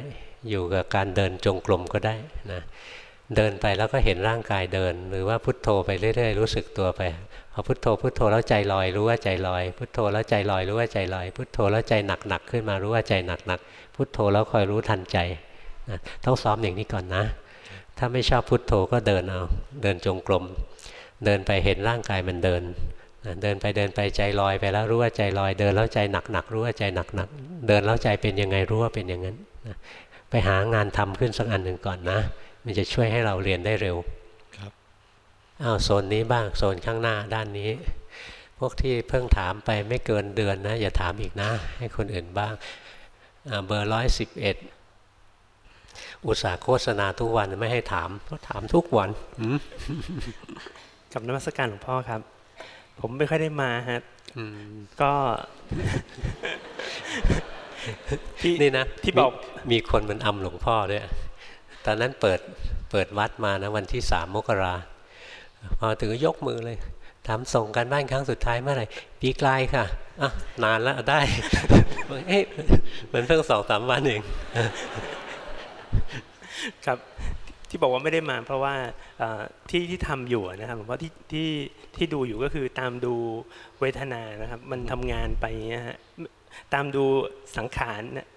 อยู่กับการเดินจงกรมก็ได้นะเดินไปแล้วก็เห็นร่างกายเดิน หรือว่าพุทโธไปเรื่อยๆรู้สึกตัวไปพ อพุทโธพุทโธแล้วใจลอยรู้ว่าใจลอย พุทโธแล้วใจลอยรู้ว่าใจลอย พุทโธแล้วใจหนักๆขึ้นมารู้ว่าใจหนักๆพุทโธแล้วคอยรู้ทันใจนะต้องซ้อมอย่างนี้ก่อนนะ ถ้าไม่ชอบพุทโธก็เดินเอาเดินจงกรมเดินไปเห็นร่างกายมันเดินนะเดินไปเดินไปใจลอยไปแล้วรู้ว่าใจลอย เดินแล้วใจหนักๆรู้ว่าใจหนักๆเดินแล้วใจเป็นยังไงรู้ว่าเป็นอย่างนั้นนะไปหางานทำขึ้นสักอันหนึ่งก่อนนะ มันจะช่วยให้เราเรียนได้เร็ว อ้าวโซนนี้บ้างโซนข้างหน้าด้านนี้ พวกที่เพิ่งถามไปไม่เกินเดือนนะ อย่าถามอีกนะ ให้คนอื่นบ้างอ่าเบอร์ร้อยสิบเอ็ดอุตสาห์โฆษณาทุกวันไม่ให้ถามก็ถามทุกวันอืมกับนมัสการหลวงพ่อครับ ผมไม่ค่อยได้มาฮะอืมก็ที่นี่นะที่บอกมีมีคนมันอำหลวงพ่อด้วย ตอนนั้นเปิดเปิดวัดมานะวันที่สามมกรา พอถึงยกมือเลยถามส่งกันบ้านครั้งสุดท้ายเมื่อไหร่ปีกลายค่ะอะนานแล้วได้เอ้ยมันเพิ่งสองสามวันเองครับที่บอกว่าไม่ได้มาเพราะว่าที่ที่ทำอยู่นะครับผมว่าที่ที่ที่ดูอยู่ก็คือตามดูเวทนานะครับ มันทำงานไปเงี้ยฮะตามดูสังขารนะ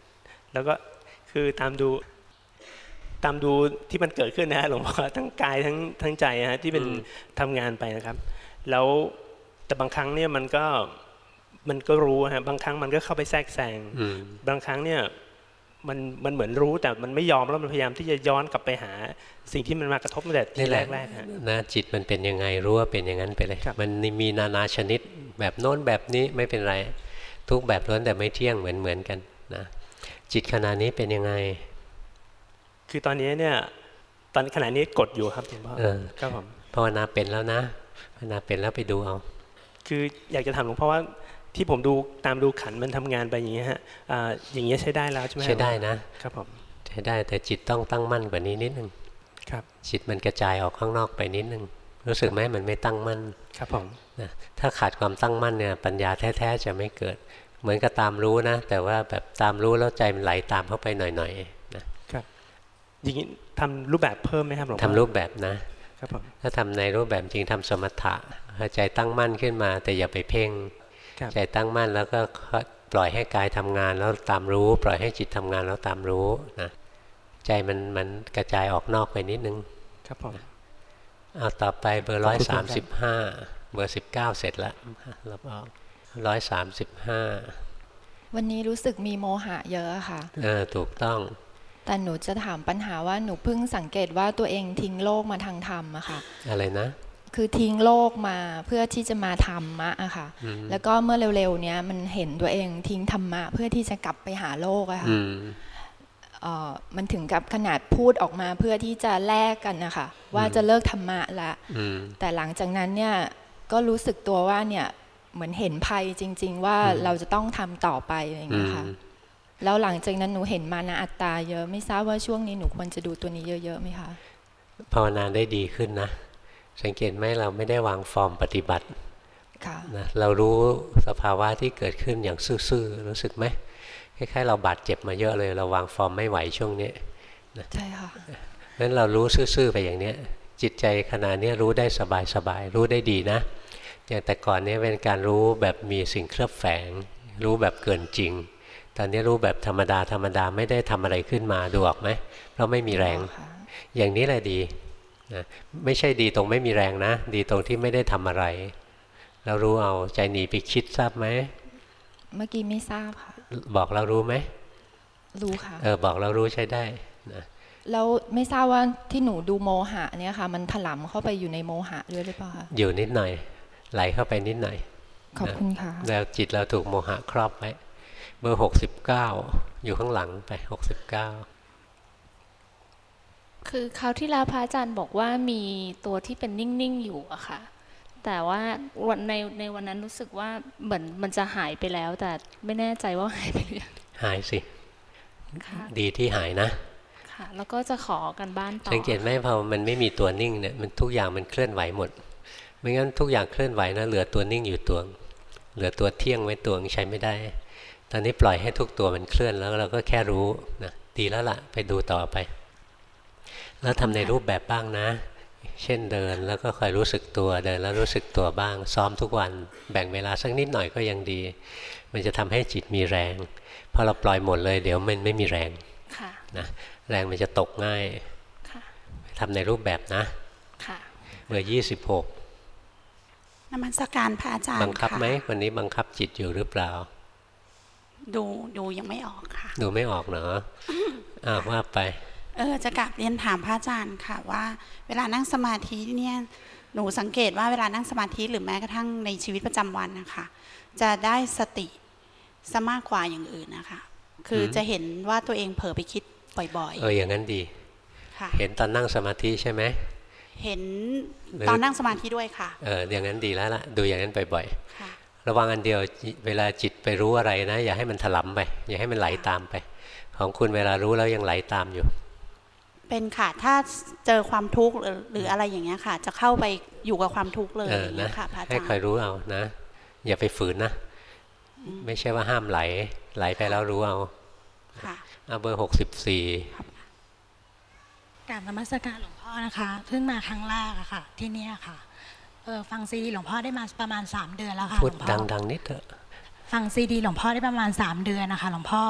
แล้วก็คือตามดู ตามดูที่มันเกิดขึ้นนะฮะหลวงพ่อทั้งกายทั้งทั้งใจฮะที่เป็นอืมทำงานไปนะครับ แล้วแต่บางครั้งเนี่ยมันก็มันก็รู้ฮะบางครั้งมันก็เข้าไปแทรกแซงอืมบางครั้งเนี่ยมันมันเหมือนรู้แต่มันไม่ยอมแล้วมันพยายามที่จะย้อนกลับไปหา สิ่งที่มันมากระทบตั้งแต่ทีนี่แหแรละกแรกๆฮะนะจิตมันเป็นยังไงรู้ว่าเป็นอย่างนั้นไปเลยครับมันมีนานาชนิดแบบโน้นแบบนี้ไม่เป็นไร ทุกแบบล้วนแต่ไม่เที่ยงเหมือนเหมือนกันนะจิตขณะนี้เป็นยังไง คือตอนนี้เนี่ยตอนขณะนี้กดอยู่ครับหลวงพ่อเออครับผมภาวนาเป็นแล้วนะภาวนาเป็นแล้วไปดูเอา คืออยากจะถามหลวงพ่อว่าที่ผมดูตามดูขันมันทำงานไปอย่างเงี้ยฮะอ่าอย่างเงี้ยใช้ได้แล้วใช่ไหมฮะใช้ได้นะครับผมใช้ได้แต่จิตต้องตั้งมั่นกว่านี้นิดนึงครับจิตมันกระจายออกข้างนอกไปนิดนึง รู้สึกไหมมันไม่ตั้งมั่นครับผมนะถ้าขาดความตั้งมั่นเนี่ยปัญญาแท้ๆจะไม่เกิด เหมือนกับตามรู้นะ แต่ว่าแบบตามรู้แล้วใจมันไหลตามเข้าไปหน่อยๆนะ อย่างนี้ทำรูปแบบเพิ่มไหมครับหลวงพ่อทำรูปแบบนะครับผมถ้าทำในรูปแบบจริงทำสมถะให้ใจตั้งมั่นขึ้นมา แต่อย่าไปเพ่งครับใจตั้งมั่นแล้วก็ปล่อยให้กายทำงานแล้วตามรู้ ปล่อยให้จิตทำงานแล้วตามรู้นะใจมันมันกระจายออกนอกไปนิดนึง ครับผมเอาต่อไปเบอร์ขร้ออบยคุณสามครัสิบบห้าเบอร์สิบเก้าเสร็จแล้วลบออกร้อยสามสิบห้าวันนี้รู้สึกมีโมหะเยอะอะค่ะเออถูกต้อง แต่หนูจะถามปัญหาว่าหนูเพิ่งสังเกตว่าตัวเองทิ้งโลกมาทางธรรมอะค่ะ อะไรนะ คือทิ้งโลกมาเพื่อที่จะมาธรรมะอะค่ะอืมแล้วก็เมื่อเร็วๆเนี้ยมันเห็นตัวเองทิ้งธรรมะ เพื่อที่จะกลับไปหาโลกอะค่ะอืมเอ่อมันถึงกับขนาดพูดออกมาเพื่อที่จะแลกกันนะคะว่าจะเลิกธรรมะละอืมแต่หลังจากนั้นเนี่ยก็รู้สึกตัวว่าเนี่ยเหมือนเห็นภัยจริง ๆ ว่าอืมเราจะต้องทำต่อไปอะไรอย่างอืเงี้ยมค่ะ แล้วหลังจากนั้นหนูเห็นมานะอัตตาเยอะไม่ทราบว่าช่วงนี้หนูควรจะดูตัวนี้เยอะๆไหมคะภาวนาได้ดีขึ้นนะ สังเกตไหมเราไม่ได้วางฟอร์มปฏิบัติค่ะนะเรารู้สภาวะที่เกิดขึ้นอย่างซื่อๆรู้สึกไหมคล้ายๆเราบาดเจ็บมาเยอะเลย เราวางฟอร์มไม่ไหวช่วงนี้ใช่ค่ะเพราะฉะนั้นเรารู้ซื่อๆไปอย่างเนี้ย จิตใจขณะเนี้ยรู้ได้สบายๆรู้ได้ดีนะอย่างแต่ก่อนเนี้ยเป็นการรู้แบบมีสิ่งเคลือบแฝง รู้แบบเกินจริง ตอนนี้รู้แบบธรรมดาธรรมดาไม่ได้ทำอะไรขึ้นมาดูออกไหมเพราะไม่มีแรงค่ะอย่างนี้แหละดีนะไม่ใช่ดีตรงไม่มีแรงนะ ดีตรงที่ไม่ได้ทำอะไร เรารู้เอาใจหนีไปคิดทราบไหมเมื่อกี้ไม่ทราบค่ะ บอกเรารู้ไหมรู้ค่ะ เออบอกเรารู้ใช้ได้นะแล้วไม่ทราบว่าที่หนูดูโมหะเนี่ยค่ะ มันถลำเข้าไปอยู่ในโมหะด้วยหรือเปล่าคะอยู่นิดหน่อย ไหลเข้าไปนิดหน่อย ขอบคุณค่ะ แล้วจิตเราถูกโมหะครอบไว้ เบอร์หกสิบเก้าอยู่ข้างหลังไปหกสิบเก้าคือคราวที่แล้วพระอาจารย์บอกว่ามีตัวที่เป็นนิ่งๆอยู่อะค่ะ แต่ว่าวันในในวันนั้นรู้สึกว่าเหมือนมันจะหายไปแล้ว แต่ไม่แน่ใจว่าหายไปหรือยังหายสิค่ะดีที่หายนะค่ะแล้วก็จะขอกันบ้านต่อสังเกตไหมพอมันไม่มีตัวนิ่งเนี่ยมันทุกอย่างมันเคลื่อนไหวหมด ไม่งั้นทุกอย่างเคลื่อนไหวนะเหลือตัวนิ่งอยู่ตัว เหลือตัวเที่ยงไว้ตัวใช้ไม่ได้ ตอนนี้ปล่อยให้ทุกตัวมันเคลื่อนแล้วเราก็แค่รู้นะดีแล้วล่ะไปดูต่อไป แล้วทำในรูปแบบบ้างนะ เช่นเดินแล้วก็คอยรู้สึกตัวเดินแล้วรู้สึกตัวบ้าง ซ้อมทุกวันแบ่งเวลาสักนิดหน่อยก็ยังดี มันจะทำให้จิตมีแรงพอเราปล่อยหมดเลย เดี๋ยวมันไม่มีแรงค่ะนะแรงมันจะตกง่ายค่ะทำในรูปแบบนะค่ะเบอร์ยี่สิบหกนมัสการพระอาจารย์บังคับค่ะไหมวันนี้บังคับจิตอยู่หรือเปล่า ดูดูยังไม่ออกค่ะ ดูไม่ออกเนาะอ้าวว่าไป เออจะกลับเรียนถามพระอาจารย์ค่ะว่า เวลานั่งสมาธิเนี่ยหนูสังเกตว่าเวลานั่งสมาธิหรือแม้กระทั่งในชีวิตประจำวันนะคะจะได้สติซะมากกว่าอย่างอื่นนะคะ คืออมจะเห็นว่าตัวเองเผลอไปคิดบ่อยเอออย่างนั้นดีๆค่ะเห็นตอนนั่งสมาธิใช่ไหมเห็นหรือตอนนั่งสมาธิด้วยค่ะ เอออย่างนั้นดีแล้วล่ะ ดูอย่างนั้นบ่อยค่ะๆ ระวังอันเดียวจิเวลาจิตไปรู้อะไรนะ อย่าให้มันถลำไป อย่าให้มันไหลตามไป ของคุณเวลารู้แล้วยังไหลตามอยู่ เป็นค่ะถ้าเจอความทุกข์หรือหรืออะไรอย่างเงี้ยค่ะ จะเข้าไปอยู่กับความทุกข์เลยเอออย่างเงี้นะยค่ะพระอาให้จารคอยย์รู้เอานะ อย่าไปฝืนนะ ไม่ใช่ว่าห้ามไหล ไหลไปแล้วรู้เอาค่ะเอาเบอร์หกสิบสี่กราบนมัสการหลวงพ่อนะคะ เพิ่งมาครั้งแรกอะค่ะ ที่เนี่ยค่ะ เออฟังซีดีหลวงพ่อได้มาประมาณ 3 เดือนแล้วค่ะพูดหลวงพ่อดังๆนิดเถอะฟังซีดีหลวงพ่อได้ประมาณ 3 เดือนนะคะหลวงพ่อ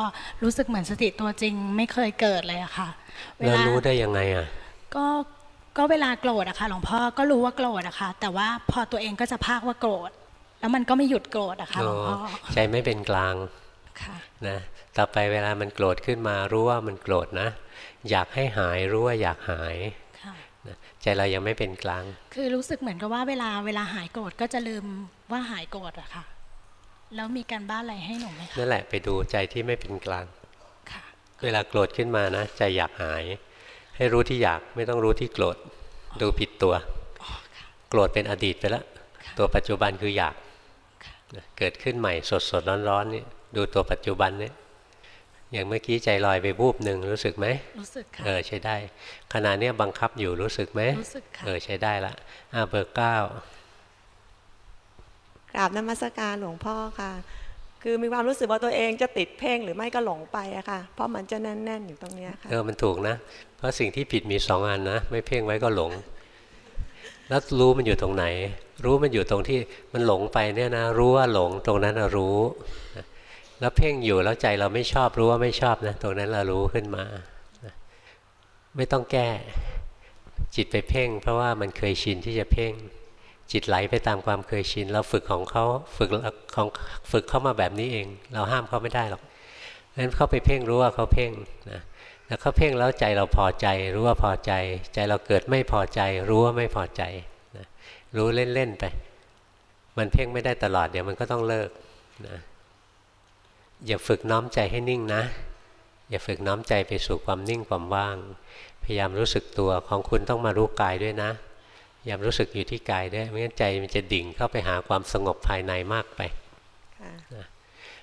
รู้สึกเหมือนสติตัวจริงไม่เคยเกิดเลยอะค่ะเวแล้วลารู้ได้ยังไงอะก็ก็เวลาโกรธอะค่ะหลวงพ่อก็รู้ว่าโกรธอะค่ะแต่ว่าพอตัวเองก็จะพากว่าโกรธ แล้วมันก็ไม่หยุดโกรธอะค่ะหลวงพ่อใจไม่เป็นกลางค่ะนะต่อไปเวลามันโกรธขึ้นมารู้ว่ามันโกรธนะ อยากให้หายรู้ว่าอยากหายค่ะนะ ใจเรายังไม่เป็นกลาง คือรู้สึกเหมือนกับว่าเวลาเวลาหายโกรธก็จะลืมว่าหายโกรธอะค่ะ แล้วมีการบ้านอะไรให้หนูไหมคะนั่นแหละไปดูใจที่ไม่เป็นกลางค่ะเวลาโกรธขึ้นมานะ ใจอยากหาย ให้รู้ที่อยากไม่ต้องรู้ที่โกรธดูผิดตัวโกรธเป็นอดีตไปแล้วตัวปัจจุบันคืออยากนะเกิดขึ้นใหม่สดสดร้อนร้อนๆนี่ดูตัวปัจจุบันเนี่ย อย่างเมื่อกี้ใจลอยไปบูบหนึ่งรู้สึกไหมรู้สึกค่ะเออใช้ได้ขณะเนี้ยบังคับอยู่รู้สึกไหมรู้สึกค่ะเออใช้ได้ละอ่าเบอร์เก้ากราบนมัสการหลวงพ่อค่ะ คือมีความรู้สึกว่าตัวเองจะติดเพ่งหรือไม่ก็หลงไปอะค่ะ เพราะมันจะแน่นๆอยู่ตรงเนี้ยค่ะเออมันถูกนะ เพราะสิ่งที่ผิดมีสองอันนะ ไม่เพ่งไว้ก็หลง แล้วรู้มันอยู่ตรงไหน รู้มันอยู่ตรงที่มันหลงไปเนี่ยนะ รู้ว่าหลงตรงนั้นนะรู้นะ แล้วเพ่งอยู่แล้วใจเราไม่ชอบรู้ว่าไม่ชอบนะตรงนั้นเรารู้ขึ้นมาไม่ต้องแก้ จิตไปเพ่ง เพราะว่ามันเคยชินที่จะเพ่ง จิตไหลไปตามความเคยชิน เราฝึกของเขาฝึกของฝึกเข้ามาแบบนี้เอง เราห้ามเขาไม่ได้หรอกงั้นเขาไปเพ่งรู้ว่าเขาเพ่งนะแล้วเขาเพ่งแล้วใจเราพอใจ รู้ว่าพอใจ ใจเราเกิดไม่พอใจ รู้ว่าไม่พอใจนะรู้เล่นๆไป มันเพ่งไม่ได้ตลอดเดี๋ยวมันก็ต้องเลิกนะ อย่าฝึกน้อมใจให้นิ่งนะ อย่าฝึกน้อมใจไปสู่ความนิ่งความว่าง พยายามรู้สึกตัวของคุณต้องมารู้กายด้วยนะพยายามรู้สึกอยู่ที่กายด้วยไม่งั้นใจมันจะดิ่งเข้าไปหาความสงบภายในมากไปค่ะนะ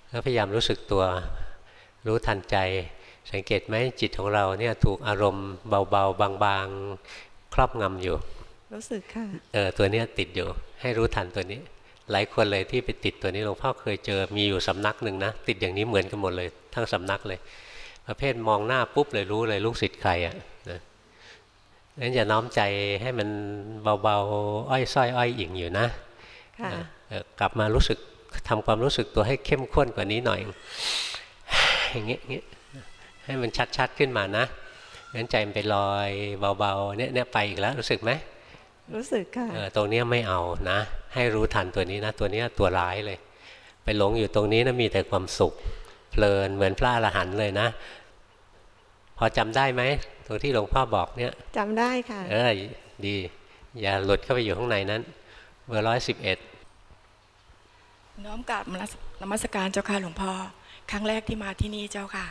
แล้วพยายามรู้สึกตัวรู้ทันใจ สังเกตไหมจิตของเราเนี่ยถูกอารมณ์เบาๆ บางๆ ครอบงำอยู่ รู้สึกค่ะเออตัวเนี้ยติดอยู่ ให้รู้ทันตัวนี้ หลายคนเลยที่ไปติดตัวนี้หลวงพ่อเคยเจอมีอยู่สำนักหนึ่งนะ ติดอย่างนี้เหมือนกันหมดเลย ทั้งสำนักเลย ประเภทมองหน้าปุ๊บเลยรู้เลยลูกศิษย์ใครอะ่ะนะนั้นอย่าน้อมใจให้มันเบาๆอ้อยส้อยอ้อยอิ่งอยู่นะค่ะเออกลับมารู้สึกทำความรู้สึกตัวให้เข้มข้นกว่านี้หน่อย อย่างเงี้ยอย่างเงี้ยให้มันชัดๆขึ้นมานะงั้นใจมันไปลอยเบาๆเนี่ยเนี่ยไปอีกแล้วรู้สึกไหม รู้สึกค่ะเออตรงเนี้ยไม่เอานะ ให้รู้ทันตัวนี้นะ ตัวเนี้ยตัวร้ายเลย ไปหลงอยู่ตรงนี้นะมีแต่ความสุข เพลินเหมือนพระอรหันต์เลยนะ พอจำได้ไหมตรงที่หลวงพ่อบอกเนี่ยจำได้ค่ะ เออดี อย่าหลุดเข้าไปอยู่ข้างในนั้นเบอร์ร้อยสิบเอ็ดน้อมกราบนมัสการเจ้าค่ะหลวงพ่อ ครั้งแรกที่มาที่นี่เจ้าค่ะ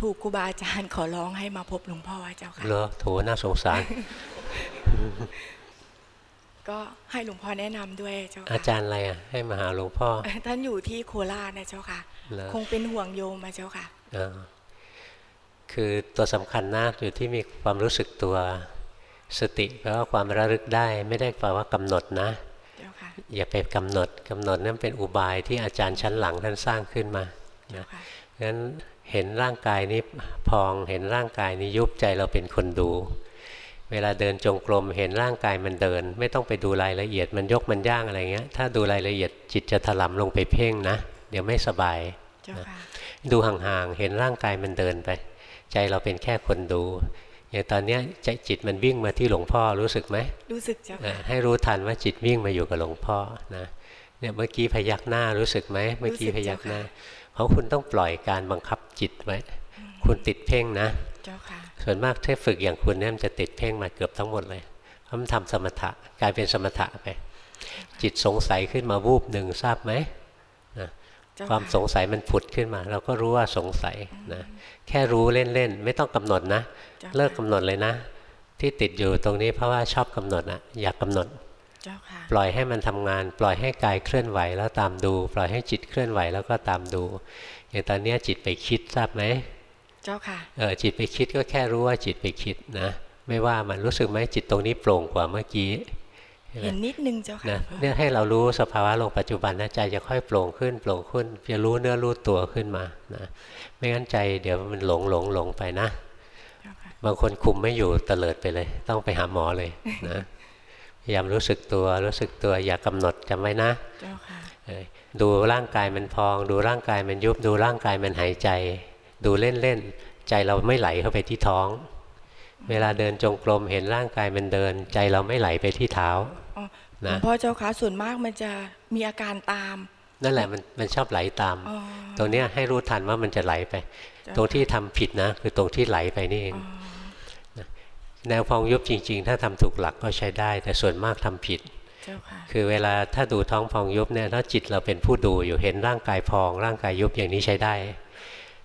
ถูกครูบาอาจารย์ขอร้องให้มาพบหลวงพ่อเจ้าค่ะเหรอโถน่าสงสาร ก็ให้หลวงพ่อแนะนำด้วยเจ้าอาค่ะจารย์อะไรอะให้มาหาหลวงพ่อ ท่านอยู่ที่โคราชนะเจ้าค่ะเหรอคงเป็นห่วงโยมมาเจ้าค่ะอ่าคือตัวสำคัญนะอยู่ที่มีความรู้สึกตัว สติแปลว่าความระลึกได้ ไม่ได้แปลว่ากำหนดนะเจ้าค่ะอย่าไปกำหนดกำหนดนั่นเป็นอุบายที่อาจารย์ชั้นหลังท่านสร้างขึ้นมานะงั้นเห็นร่างกายนี้พองเห็นร่างกายนี้ยุบใจเราเป็นคนดู เวลาเดินจงกรมเห็นร่างกายมันเดิน ไม่ต้องไปดูรายละเอียดมันยกมันย่างอะไรเงี้ย ถ้าดูรายละเอียดจิตจะถลำลงไปเพ่งนะ เดี๋ยวไม่สบายเจ้านะค่ะดูห่างๆเห็นร่างกายมันเดินไป ใจเราเป็นแค่คนดูอย่างตอนเนี้ยใจจิตมันวิ่งมาที่หลวงพ่อรู้สึกไหมรู้สึกเจ้าเอค่ะอให้รู้ทันว่าจิตวิ่งมาอยู่กับหลวงพ่อนะเนี่ยเมื่อกี้พยักหน้ารู้สึกไหมเมื่อกี้พยักหน้าของคุณต้องปล่อยการบังคับจิตไว้ คุณติดเพ่งนะเจ้าค่ะ ส่วนมากถ้าฝึกอย่างคุณเนี่ยมันจะติดเพ่งมาเกือบทั้งหมดเลยเพราะมันทำสมถะกลายเป็นสมถะไป จิตสงสัยขึ้นมาวูบหนึ่งทราบไหมนะเจ้าค่ะความสงสัยมันผุดขึ้นมา เราก็รู้ว่าสงสัยนะแค่รู้เล่นๆ ไม่ต้องกำหนดนะเจ้าค่ะเลิกกำหนดเลยนะ ที่ติดอยู่ตรงนี้เพราะว่าชอบกำหนดนะอยากกำหนดเจ้าค่ะปล่อยให้มันทำงาน ปล่อยให้กายเคลื่อนไหวแล้วตามดู ปล่อยให้จิตเคลื่อนไหวแล้วก็ตามดู อย่างตอนเนี้ยจิตไปคิดทราบไหม เจ้าค่ะเออจิตไปคิดก็แค่รู้ว่าจิตไปคิดนะ ไม่ว่ามันรู้สึกไหมจิตตรงนี้โปร่งกว่าเมื่อกี้ใช่ไหมเห็นนิดนึงเจ้าค่ะนะเนี่ยให้เรารู้สภาวะลงปัจจุบันนะใจจะค่อยโปร่งขึ้นโปร่งขึ้นจะรู้เนื้อรู้ตัวขึ้นมานะไม่งั้นใจเดี๋ยวมันหลงหลงหลงไปนะ บางคนคุมไม่อยู่เตลิดไปเลย ต้องไปหาหมอเลยนะพยายามรู้สึกตัวรู้สึกตัวอย่ากำหนดจำไว้นะเจ้าค่ะเออดูร่างกายมันพอง ดูร่างกายมันยุบดูร่างกายมันหายใจ ดูเล่นๆใจเราไม่ไหลเข้าไปที่ท้อง เวลาเดินจงกรมเห็นร่างกายมันเดิน ใจเราไม่ไหลไปที่เท้าอ๋อหลวนะงพ่อเจ้าค่ะส่วนมากมันจะมีอาการตาม นั่นแหละมันมันชอบไหลตามอ๋อตรงเนี้ยให้รู้ทันว่ามันจะไหลไปจ้ะตรงที่ทำผิดนะ คือตรงที่ไหลไปนี่เองนะแนวพองยุบจริง ๆ ถ้าทำถูกหลักก็ใช้ได้ แต่ส่วนมากทำผิดเจ้าค่ะคือเวลาถ้าดูท้องพองยุบเนี่ยถ้าจิตเราเป็นผู้ดูอยู่เห็นร่างกายพอง ร่างกายยุบอย่างนี้ใช้ได้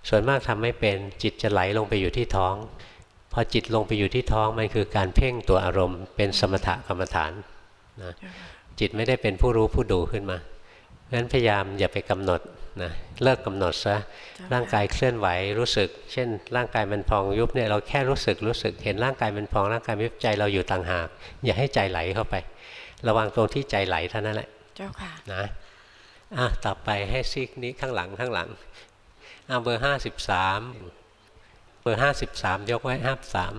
ส่วนมากทำไม่เป็นจิตจะไหลลงไปอยู่ที่ท้อง พอจิตลงไปอยู่ที่ท้องมันคือการเพ่งตัวอารมณ์ เป็นสมถกรรมฐานนะจิตไม่ได้เป็นผู้รู้ผู้ดูขึ้นมาเพราะฉะนั้นพยายามอย่าไปกำหนดนะเลิกกำหนดซะร่างกายเคลื่อนไหวรู้สึก เช่น ร่างกายมันพองยุบเนี่ยเราแค่รู้สึกรู้สึก เห็นร่างกายมันพองร่างกายมันยุบใจเราอยู่ต่างหาก อย่าให้ใจไหลเข้าไป ระวังตรงที่ใจไหลเท่านั้นแหละ เจ้าค่ะนะอะต่อไปให้ซีกนี้ข้างหลังข้างหลัง อะเบอร์ห้าสิบสามเบอร์ห้าสิบสามยกไว้ห้าสาม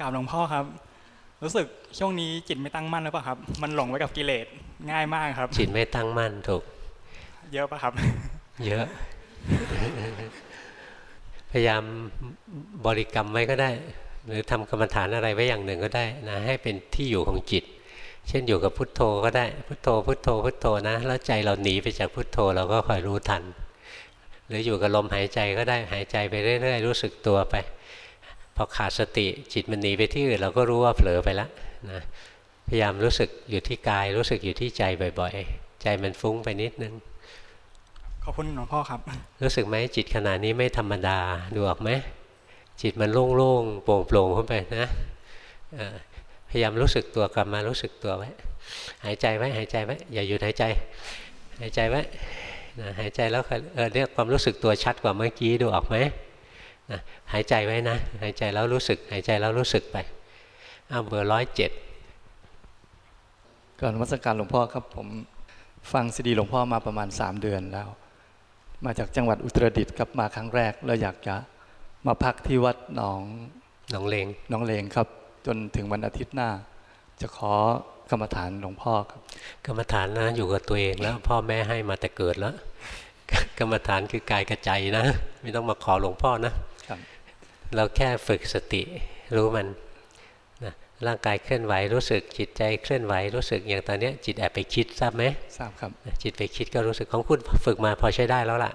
กราบหลวงพ่อครับ รู้สึกช่วงนี้จิตไม่ตั้งมั่นหรือเปล่าครับ มันหลงไว้กับกิเลสง่ายมากครับ จิตไม่ตั้งมั่นถูก เยอะปะครับ เยอะ พยายามบริกรรมไว้ก็ได้ หรือทำกรรมฐานอะไรไว้อย่างหนึ่งก็ได้นะให้เป็นที่อยู่ของจิต เช่นอยู่กับพุทโธก็ได้ พุทโธ พุทโธ พุทโธนะ แล้วใจเราหนีไปจากพุทโธเราก็คอยรู้ทันห รืออยู่กับลมหายใจก็ได้หายใจไปเรื่อย ๆ รู้สึกตัวไป พอขาดสติจิตมันหนีไปที่อื่นเราก็รู้ว่าเผลอไปแล้วนะพยายามรู้สึกอยู่ที่กาย รู้สึกอยู่ที่ใจบ่อยๆ ใจมันฟุ้งไปนิดนึงขอบคุณหลวงพ่อครับ รู้สึกไหมจิตขณะนี้ไม่ธรรมดาดูออกไหมจิตมันโล่งๆโปร่งๆขึ้นไปนะเอ่อพยายามรู้สึกตัวกลับมารู้สึกตัวไว้หายใจไว้หายใจไว้อย่าหยุดหายใจ หายใจไว้ นะหายใจแล้วค่อยเออเรียกความรู้สึกตัวชัดกว่าเมื่อกี้ดูออกไหมนะหายใจไว้นะ หายใจแล้วรู้สึก หายใจแล้วรู้สึกไปเอาเบอร์ร้อยเจ็ดก่อนนมัสการหลวงพ่อครับผมฟังซีดีหลวงพ่อมาประมาณ 3 เดือนแล้ว มาจากจังหวัดอุตรดิตถ์ครับมาครั้งแรกแล้วอยากจะมาพักที่วัดหนองหนองเลงหนองเลงครับ จนถึงวันอาทิตย์หน้า จะขอ กรรมฐานหลวงพ่อครับ กรรมฐานนะอยู่กับตัวเองแล้ว พ่อแม่ให้มาแต่เกิดแล้ว กรรมฐานคือกายกับใจนะ ไม่ต้องมาขอหลวงพ่อนะครับเราแค่ฝึกสติรู้มันนะร่างกายเคลื่อนไหวรู้สึกจิตใจเคลื่อนไหวรู้สึกอย่างตอนเนี้ยจิตแอบไปคิดทราบไหมทราบครับ จิตไปคิดก็รู้สึกของคุณฝึกมาพอใช้ได้แล้วล่ะ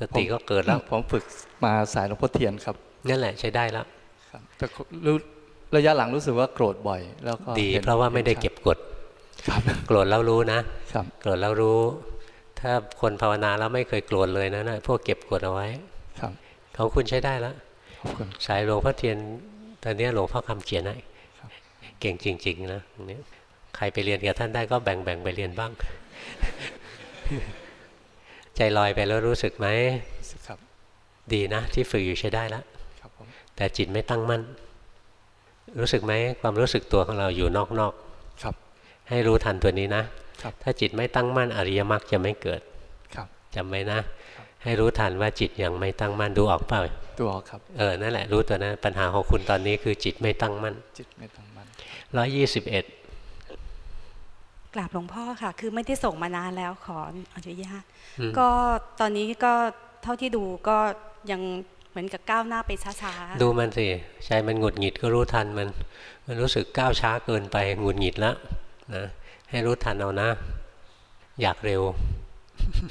สติก็เกิดแล้วผมฝึกมาสายหลวงพ่อเทียนครับนั่นแหละใช้ได้แล้วครับแต่รู้ ระยะหลังรู้สึกว่าโกรธบ่อย แล้วก็ดีห็นเพราะว่าไม่ได้เก็บกดโกรธแล้วรู้นะครับโกรธแล้วรู้ ถ้าคนภาวนาแล้วไม่เคยโกรธเลยนะนะพวกเก็บกดเอาไว้ครับของคุณใช้ได้แล้วขอบคุณสายหลวงพ่อเทียนตอนนี้หลวงพ่อคำเขียนให้เก่งจริง ๆ นะตรงนี้ใครไปเรียนกับท่านได้ก็แบ่งๆไปเรียนบ้าง ใจลอยไปแล้วรู้สึกไหมครับดีนะ ที่ฝึกอยู่ใช้ได้แล้วครับผมแต่จิตไม่ตั้งมั่น รู้สึกไหมความรู้สึกตัวของเราอยู่นอกครับๆให้รู้ทันตัวนี้นะครับถ้าจิตไม่ตั้งมั่นอริยมรรคจะไม่เกิดครับจำไว้นะ ให้รู้ทันว่าจิตยังไม่ตั้งมั่นดูออกเปล่าตัวครับเออนั่นแหละรู้ตัวนั้นปัญหาของคุณตอนนี้คือจิตไม่ตั้งมั่นจิตไม่ตั้งมั่นร้อยยี่สิบเอ็ดกราบหลวงพ่อค่ะ คือไม่ได้ส่งมานานแล้วขออนุญาตอืมก็ตอนนี้ก็เท่าที่ดูก็ยัง เหมือนกับก้าวหน้าไปช้าๆ ดูมันสิใจมันหงุดหงิดก็รู้ทันมัน มันรู้สึกก้าวช้าเกินไปหงุดหงิดแล้วนะให้รู้ทันเอานะ อยากเร็ว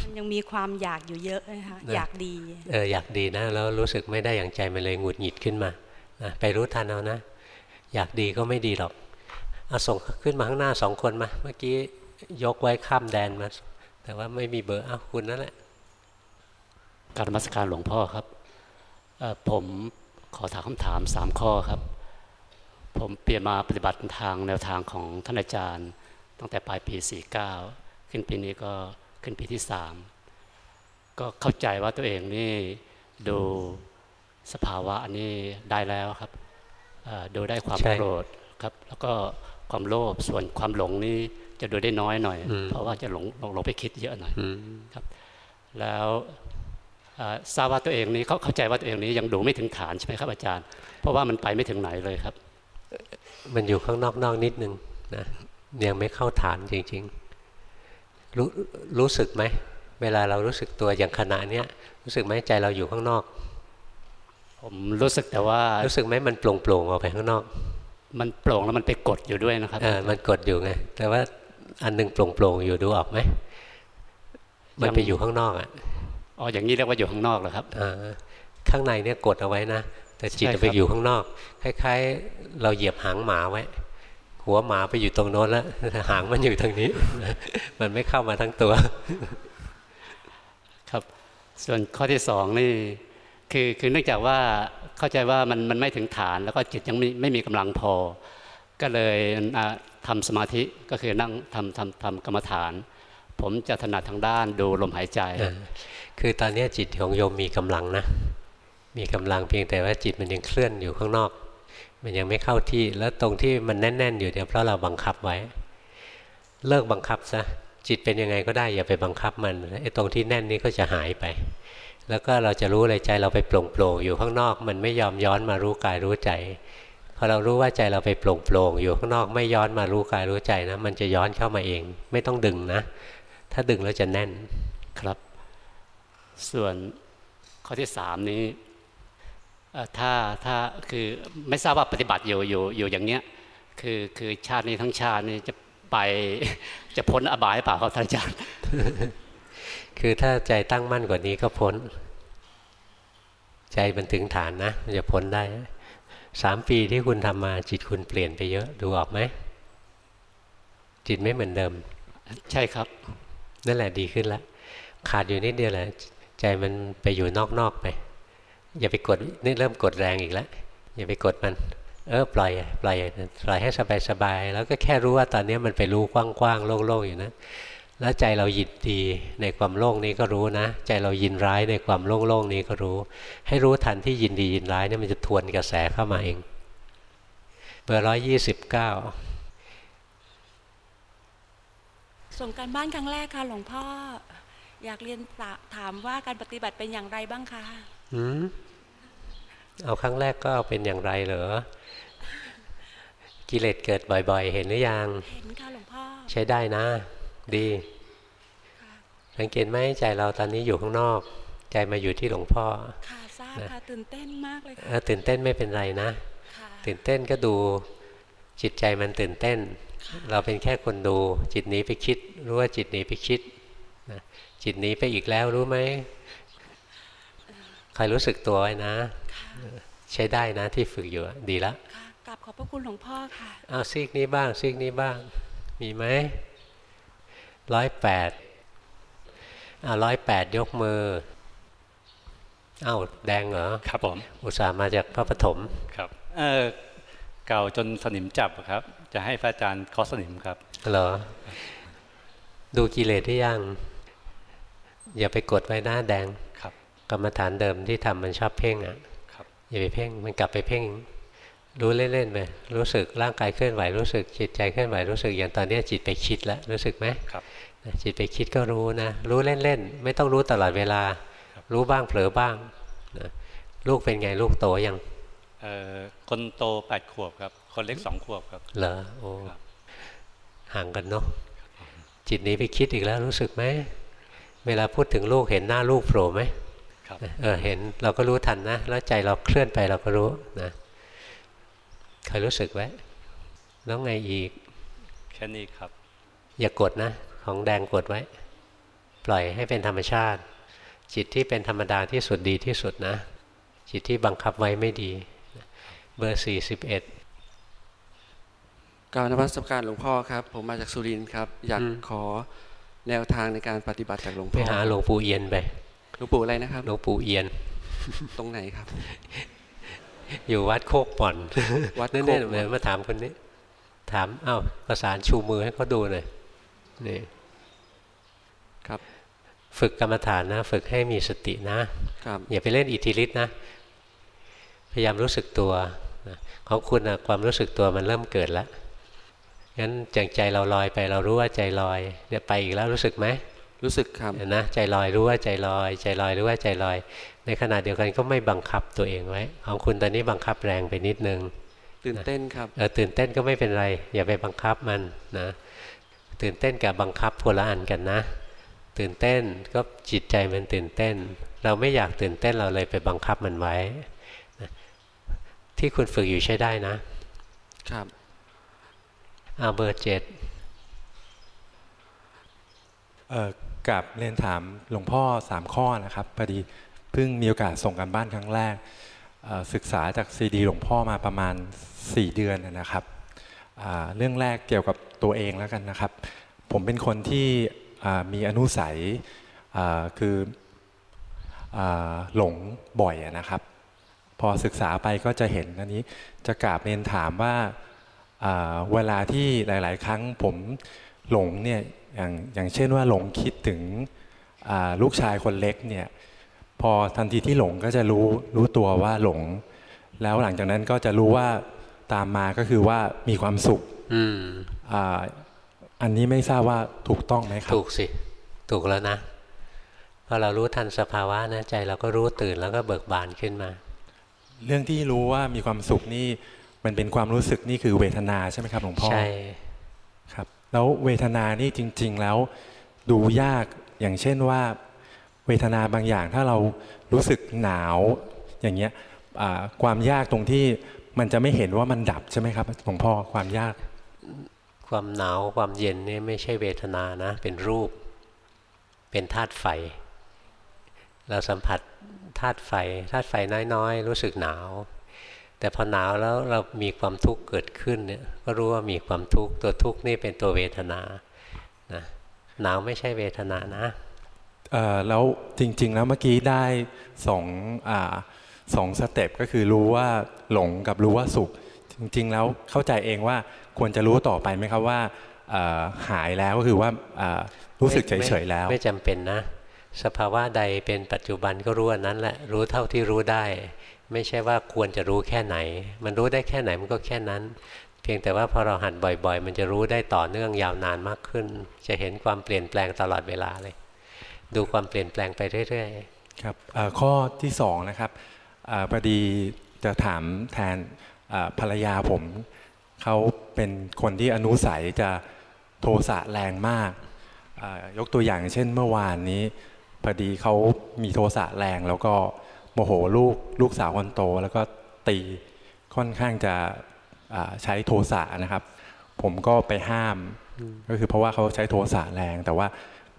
มันยังมีความอยากอยู่เยอะนะคะนะอยากดี เอออยากดีนะแล้วรู้สึกไม่ได้อย่างใจมันเลยหงุดหงิดขึ้นมานะไปรู้ทันเอานะ อยากดีก็ไม่ดีหรอกเอาส่งขึ้นมาข้างหน้าสองคนมา เมื่อกี้ยกไว้ข้ามแดนมา แต่ว่าไม่มีเบอร์อ้าวคุณนั่นแหละการนมัสการหลวงพ่อครับเอ่อ ผมขอถามคำถามสามข้อครับ ผมเปลี่ยนมาปฏิบัติทางแนวทางของท่านอาจารย์ ตั้งแต่ปลายปี 49 ขึ้นปีนี้ก็ขึ้นปีที่ 3 ก็เข้าใจว่าตัวเองนี่ดูสภาวะอันนี้ได้แล้วครับเอ่อดูได้ความใช่โกรธครับ แล้วก็ความโลภส่วนความหลงนี่จะดูได้น้อยหน่อยอืมเพราะว่าจะหลงหลงหลงไปคิดเยอะหน่อยอืมครับ แล้วเอ่อ ทราบว่าตัวเองนี้เขาเข้าใจว่าตัวเองนี้ยังดูไม่ถึงฐานใช่ไหมครับอาจารย์ เพราะว่ามันไปไม่ถึงไหนเลยครับ มันอยู่ข้างนอกนอกนิดนึงนะยังไม่เข้าฐานจริง ๆ รู้รู้สึกไหมเวลาเรารู้สึกตัวอย่างขณะเนี้ยรู้สึกไหมใจเราอยู่ข้างนอก ผมรู้สึกแต่ว่ารู้สึกไหมมันโปร่งโปร่งๆออกไปข้างนอก มันโปร่งแล้วมันไปกดอยู่ด้วยนะครับเออมันกดอยู่ไงแต่ว่าอันหนึงโปร่งโปร่งๆอยู่ดูออกไหมมันไปอยู่ข้างนอกอะ อ๋ออย่างนี้เรียกว่าอยู่ข้างนอกเหรอครับอ่าข้างในเนี่ยกดเอาไว้นะ แต่จิตใช่ครับไปอยู่ข้างนอก คล้าย ๆ เราเหยียบหางหมาไว้ หัวหมาไปอยู่ตรงโน้นแล้วหางมันอยู่ทางนี้ มันไม่เข้ามาทั้งตัว ครับ ส่วนข้อที่สองนี่คือคือเนื่องจากว่าเข้าใจว่ามันมันไม่ถึงฐาน แล้วก็จิตยังไม่ไม่มีกำลังพอ ก็เลยอ่าทำสมาธิก็คือนั่งทำทำทำกรรมฐาน ผมจะถนัดทางด้านดูลมหายใจ คือตอนนี้จิตของโยมมีกำลังนะ มีกำลังเพียงแต่ว่าจิตมันยังเคลื่อนอยู่ข้างนอก มันยังไม่เข้าที่ แล้วตรงที่มันแน่น ๆ อยู่เนี่ยเพราะเราบังคับไว้ เลิกบังคับซะ จิตเป็นยังไงก็ได้อย่าไปบังคับมัน ไอ้ตรงที่แน่นนี้ก็จะหายไป แล้วก็เราจะรู้เลยใจเราไปโปร่งๆอยู่ข้างนอก มันไม่ยอมย้อนมารู้กายรู้ใจพอเรารู้ว่าใจเราไปโปร่งๆอยู่ข้างนอกไม่ย้อนมารู้กายรู้ใจนะ มันจะย้อนเข้ามาเอง ไม่ต้องดึงนะ ถ้าดึงแล้วจะแน่นครับ ส่วนข้อที่สามนี้เอ่อถ้าถ้าคือไม่ทราบว่าปฏิบัติอยู่อยู่อยู่อย่างเนี้ยคือคือชาตินี้ทั้งชาตินี้จะไปจะพ้นอบายหรือเปล่าครับท่านอาจารย์ คือถ้าใจตั้งมั่นกว่านี้ก็พ้น ใจมันถึงฐานนะมันจะพ้นได้สามปีที่คุณทำมาจิตคุณเปลี่ยนไปเยอะดูออกไหม จิตไม่เหมือนเดิม ใช่ครับ นั่นแหละดีขึ้นแล้วขาดอยู่นิดเดียวแหละใจมันไปอยู่นอกๆไป อย่าไปกดนี่เริ่มกดแรงอีกแล้วอย่าไปกดมัน เออปล่อยปล่อยปล่อยให้สบายๆแล้วก็แค่รู้ว่าตอนนี้มันไปรู้กว้างๆโล่งๆอยู่นะแล้วใจเรายินดีในความโล่งนี้ก็รู้นะ ใจเรายินร้ายในความโล่งๆนี้ก็รู้ ให้รู้ทันที่ยินดียินร้ายเนี่ยมันจะทวนกระแสเข้ามาเอง เบอร์ร้อยยี่สิบเก้า ส่งการบ้านครั้งแรกค่ะหลวงพ่อ อยากเรียนถามว่าการปฏิบัติเป็นอย่างไรบ้างคะอืมเอาครั้งแรกก็เอาเป็นอย่างไรเหรอกิเลสเกิดบ่อย ๆ เห็นหรือยังเห็นค่ะหลวงพ่อใช้ได้นะ ดีสังเกตไหมใจเราตอนนี้อยู่ข้างนอก ใจมาอยู่ที่หลวงพ่อค่ะทราบนะค่ะตื่นเต้นมากเลยเอค่ะอตื่นเต้นไม่เป็นไรนะค่ะตื่นเต้นก็ดูจิตใจมันตื่นเต้น เราเป็นแค่คนดู จิตหนีไปคิด รู้ว่าจิตหนีไปคิดนะจิตหนีไปอีกแล้วรู้ไหมใครรู้สึกตัวไว้นะ ใช้ได้นะที่ฝึกอยู่ดีแล้วค่ะกราบขอบพระคุณหลวงพ่อค่ะเอาซีกนี้บ้างซีกนี้บ้าง มีไหมร้อยแปดเอาร้อยแปดยกมือเอ้าแดงเหรอครับผมอุตส่าห์มาจากพระปฐมครับเออเก่าจนสนิมจับครับ จะให้พระอาจารย์เคาะสนิมครับเหรอดูกิเลสที่ยังอย่าไปกดไว้หน้าแดงครับกรรมฐานเดิมที่ทำมันชอบเพ่งอะครับอย่าไปเพ่งมันกลับไปเพ่ง รู้เล่นๆไปรู้สึกร่างกายเคลื่อนไหวรู้สึกจิตใจเคลื่อนไหวรู้สึกอย่างตอนนี้จิตไปคิดแล้วรู้สึกไหมครับจิตไปคิดก็รู้นะ รู้เล่นๆไม่ต้องรู้ตลอดเวลา รู้บ้างเผลอบ้างนะลูกเป็นไงลูกโตยังเอ่อคนโตแปดขวบครับ คนเล็กสองขวบครับ เหรอโอ้ห่างกันเนาะจิตนี้ไปคิดอีกแล้วรู้สึกไหมเวลาพูดถึงลูกเห็นหน้าลูกโผล่ไหมครับเออเห็นเราก็รู้ทันนะ แล้วใจเราเคลื่อนไปเราก็รู้นะคอยรู้สึกไว้แล้วไงอีก แค่นี้ครับ อย่ากดนะ ของแดงกดไว้ ปล่อยให้เป็นธรรมชาติ จิตที่เป็นธรรมดาที่สุดดีที่สุดนะ จิตที่บังคับไว้ไม่ดี เบอร์สี่สิบเอ็ด กราบนมัสการหลวงพ่อครับ ผมมาจากสุรินทร์ครับ อยากขอแนวทางในการปฏิบัติจากหลวงไปพ่อหาหลวงปู่เอียนไปหลวงปู่อะไรนะครับหลวงปู่เอียน ตรงไหนครับ อยู่วัดโคกป่อน วัดนั่นโคกๆป่อนเลยมาถามคนนี้ ถามอ้าวประสานชูมือให้เขาดูหน่อยนี่ครับ ฝึกกรรมฐานนะ ฝึกให้มีสตินะครับอย่าไปเล่นอิทธิฤทธิ์นะ พยายามรู้สึกตัวนะของคุณนะความรู้สึกตัวมันเริ่มเกิดแล้ว งั้นจังใจเราลอยไป เรารู้ว่าใจลอยเนี่ยไปอีกแล้วรู้สึกไหมรู้สึกครับเห็นนะใจลอยรู้ว่าใจลอย ใจลอยรู้ว่าใจลอย ในขณะเดียวกันก็ไม่บังคับตัวเองไว้ ของคุณตอนนี้บังคับแรงไปนิดนึง ตื่นเต้นครับเออตื่นเต้นก็ไม่เป็นไร อย่าไปบังคับมันนะตื่นเต้นกับบังคับคนละอันกันนะ ตื่นเต้นก็จิตใจมันตื่นเต้น เราไม่อยากตื่นเต้นเราเลยไปบังคับมันไว้นะที่คุณฝึกอยู่ใช้ได้นะครับเอาเบอร์เจ็ดเอ่อกับเรียนถามหลวงพ่อสามข้อนะครับพอดีเพิ่งมีโอกาสส่งกันบ้านครั้งแรกศึกษาจากซีดีหลวงพ่อมาประมาณ 4 เดือนนะครับเรื่องแรกเกี่ยวกับตัวเองแล้วกันนะครับ ผมเป็นคนที่มีอนุสัยคือหลงบ่อยนะครับ พอศึกษาไปก็จะเห็นอันนี้จะกราบเรียนถามว่า เวลาที่หลาย ๆ ครั้งผมหลงเนี่ยอย่างอย่างเช่นว่าหลงคิดถึงอ่าลูกชายคนเล็กเนี่ยพอทันทีที่หลงก็จะรู้รู้ตัวว่าหลง แล้วหลังจากนั้นก็จะรู้ว่าตามมาก็คือว่ามีความสุขอืมอาอันนี้ไม่ทราบว่าถูกต้องไหมครับถูกสิถูกแล้วนะพอเรารู้ทันสภาวะนะใจเราก็รู้ตื่นแล้วก็เบิกบานขึ้นมา เรื่องที่รู้ว่ามีความสุขนี่ มันเป็นความรู้สึกนี่คือเวทนาใช่ไหมครับหลวงพ่อใช่ครับ แล้วเวทนานี่จริง ๆ แล้วดูยากอย่างเช่นว่า เวทนาบางอย่างถ้าเรารู้สึกหนาวอย่างเงี้ยอ่าความยากตรงที่มันจะไม่เห็นว่ามันดับใช่ไหมครับหลวงพ่อความยาก ความหนาวความเย็นนี่ไม่ใช่เวทนานะ เป็นรูป เป็นธาตุไฟ เราสัมผัสธาตุไฟธาตุไฟน้อยๆ รู้สึกหนาว แต่พอหนาวแล้วเรามีความทุกข์เกิดขึ้นเนี่ยก็รู้ว่ามีความทุกข์ตัวทุกข์นี่เป็นตัวเวทนานะหนาวไม่ใช่เวทนานะเอ่อแล้วจริง ๆ แล้วเมื่อกี้ได้สองอ่าสองสเต็ปก็คือรู้ว่าหลงกับรู้ว่าสุข จริง ๆ แล้วเข้าใจเองว่าควรจะรู้ต่อไปไหมครับว่าเอ่อหายแล้วก็คือว่าอ่ารู้สึกเฉไม่ยๆแล้ว ไม่จำเป็นนะ สภาวะใดเป็นปัจจุบันก็รู้อันนั้นแหละรู้เท่าที่รู้ได้ ไม่ใช่ว่าควรจะรู้แค่ไหน มันรู้ได้แค่ไหนมันก็แค่นั้น เพียงแต่ว่าพอเราหัดบ่อย ๆ มันจะรู้ได้ต่อเนื่องยาวนานมากขึ้น จะเห็นความเปลี่ยนแปลงตลอดเวลาเลย ดูความเปลี่ยนแปลงไปเรื่อยๆครับข้อที่สองนะครับอพอดีจะถามแทนภรรยาผมเขาเป็นคนที่อนุสัยจะโทสะแรงมากยกตัวอย่างเช่นเมื่อวานนี้ พอดีเขามีโทสะแรง แล้วก็โมโหลูกลูกสาวคนโต แล้วก็ตีค่อนข้างจะอ่าใช้โทสะนะครับ ผมก็ไปห้าม ก็คือเพราะว่าเขาใช้โทสะแรง แต่ว่า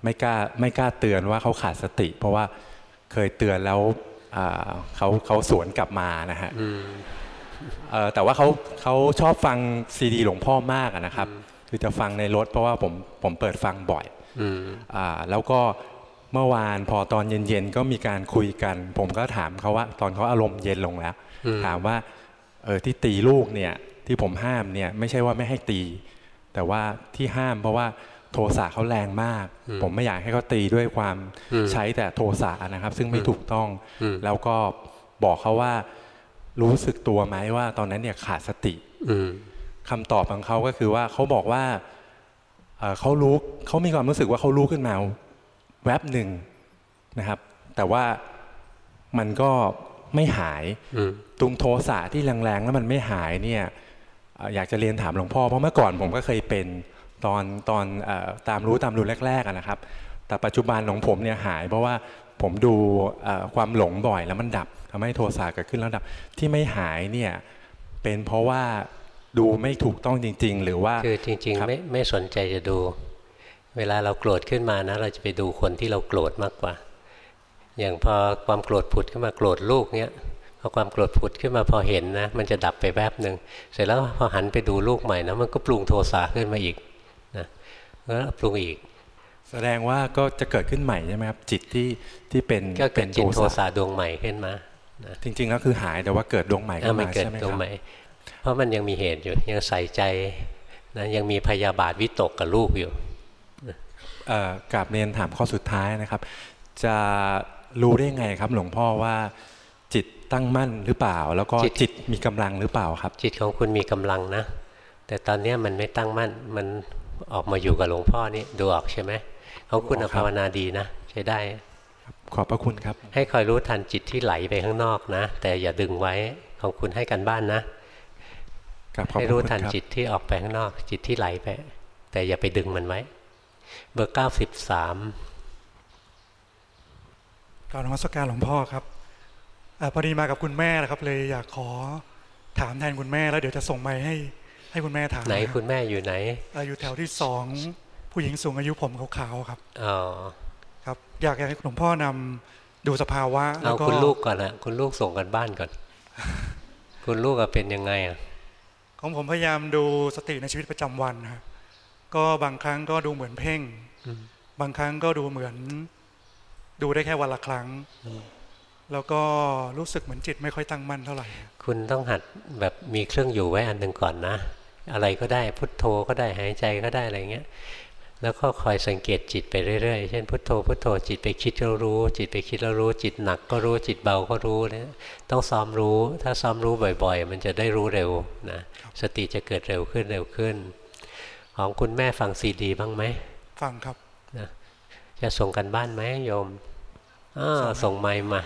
ไม่กล้าไม่กล้าเตือนว่าเขาขาดสติ เพราะว่าเคยเตือนแล้วอ่าเขาเขาสวนกลับมานะฮะเอ่อแต่ว่าเขาเขาชอบฟังซีดีหลวงพ่อมากอะนะครับ คือจะฟังในรถเพราะว่าผมผมเปิดฟังบ่อยอืมอ่าแล้วก็ เมื่อวานพอตอนเย็นๆก็มีการคุยกัน ผมก็ถามเขาว่า ตอนเขาอารมณ์เย็นลงแล้วอืมถามว่าเออที่ตีลูกเนี่ยที่ผมห้ามเนี่ยไม่ใช่ว่าไม่ให้ตี แต่ว่าที่ห้ามเพราะว่าโทสะเขาแรงมากอืมผมไม่อยากให้เขาตีด้วยความอืมใช้แต่โทสะนะครับ ซึ่งไม่อืมถูกต้องอืมแล้วก็บอกเขาว่ารู้สึกตัวไหมว่า ตอนนั้นเนี่ยขาดสติอืมคำตอบของเขาก็คือว่าเขาบอกว่าเอ่อเขารู้เขามีความรู้สึกว่าเขารู้ขึ้นมา แวบหนึ่งนะครับ แต่ว่ามันก็ไม่หายอืมตรงโทสะที่แรงๆแล้วมันไม่หายเนี่ยเอ่ออยากจะเรียนถามหลวงพ่อเพราะเมื่อก่อนผมก็เคยเป็นตอนตอนเออตามรู้ตามรู้แรกๆอะนะครับ แต่ปัจจุบันของผมเนี่ยหายเพราะว่าผมดูเอ่อความหลงบ่อยแล้วมันดับทำให้โทสะเกิดขึ้นแล้วดับที่ไม่หายเนี่ยเป็นเพราะว่าดูไม่ถูกต้องจริง ๆ หรือว่าคือจริงครับๆไม่ไม่สนใจจะดู เวลาเราโกรธขึ้นมานะ เราจะไปดูคนที่เราโกรธมากกว่า อย่างพอความโกรธผุดขึ้นมาโกรธลูกเนี้ยพอความโกรธผุดขึ้นมาพอเห็นนะ มันจะดับไปแวบหนึ่งเสร็จแล้วพอหันไปดูลูกใหม่นะมันก็ปรุงโทสะขึ้นมาอีกนะแล้วปรุงอีก แสดงว่าก็จะเกิดขึ้นใหม่ใช่ไหมครับจิตที่ที่เป็นก็เกิดจิตโทสะสะดวงใหม่ขึ้นมาจริงๆแล้วคือหายแต่ว่าเกิดดวงใหม่เอขึ้อนมันมาเกิดใช่ไหมดควงรับใหม่เพราะมันยังมีเหตุอยู่ยังใส่ใจนะยังมีพยาบาทวิตกกับลูกอยู่เอ่อ กราบเรียนถามข้อสุดท้ายนะครับ จะรู้ได้ไงครับ หลวงพ่อว่าจิตตั้งมั่นหรือเปล่า แล้วก็จิตจิตมีกำลังหรือเปล่าครับ จิตของคุณมีกำลังนะ แต่ตอนเนี้ยมันไม่ตั้งมั่นมันออกมาอยู่กับหลวงพ่อนี่ดูออกใช่ไหมของคุณดูออกครับภาวนาดีนะใช้ได้ขอบพระคุณครับ ให้คอยรู้ทันจิตที่ไหลไปข้างนอกนะ แต่อย่าดึงไว้ของคุณให้กันบ้านนะครับขอบพให้ระรู้คุณทันครับจิตที่ออกไปข้างนอก จิตที่ไหลไป แต่อย่าไปดึงมันไว้ เบอร์เก้าสิบสามกล่าวนมัสการหลวงพ่อครับอาพอดีมากับคุณแม่นะครับ เลยอยากขอถามแทนคุณแม่แล้วเดี๋ยวจะส่งไมค์ให้ให้คุณแม่ถามไหนนะครับคุณแม่อยู่ไหนอ่าอยู่แถวที่สองผู้หญิงสูงอายุผมขาวๆครับอ๋อครับ อยากให้หลวงพ่อนำดูสภาวะแล้เอาวก็คุณลูกก่อนนะคุณลูกส่งกันบ้านก่อน คุณลูกอะเป็นยังไงอะของผมพยายามดูสติในชีวิตประจำวันฮะก็บางครั้งก็ดูเหมือนเพ่ง บางครั้งก็ดูเหมือน ดูได้แค่วันละครั้ง แล้วก็รู้สึกเหมือนจิตไม่ค่อยตั้งมั่นเท่าไหร่ คุณต้องหัดแบบมีเครื่องอยู่ไว้อันหนึ่งก่อนนะ อะไรก็ได้พุทโธก็ได้หายใจก็ได้อะไรเงี้ย แล้วก็คอยสังเกตจิตไปเรื่อยๆ เช่นพุทโธพุทโธจิตไปคิดก็รู้ จิตไปคิดแล้วรู้ จิตหนักก็รู้จิตเบาก็รู้เนี่ยต้องซ้อมรู้ ถ้าซ้อมรู้บ่อย ๆ มันจะได้รู้เร็วนะสติจะเกิดเร็วขึ้นเร็วขึ้น ของคุณแม่ฟังซีดีบ้างไหม ฟังครับนะจะส่งกันบ้านไหมโยมอ้าส่งไมค์มา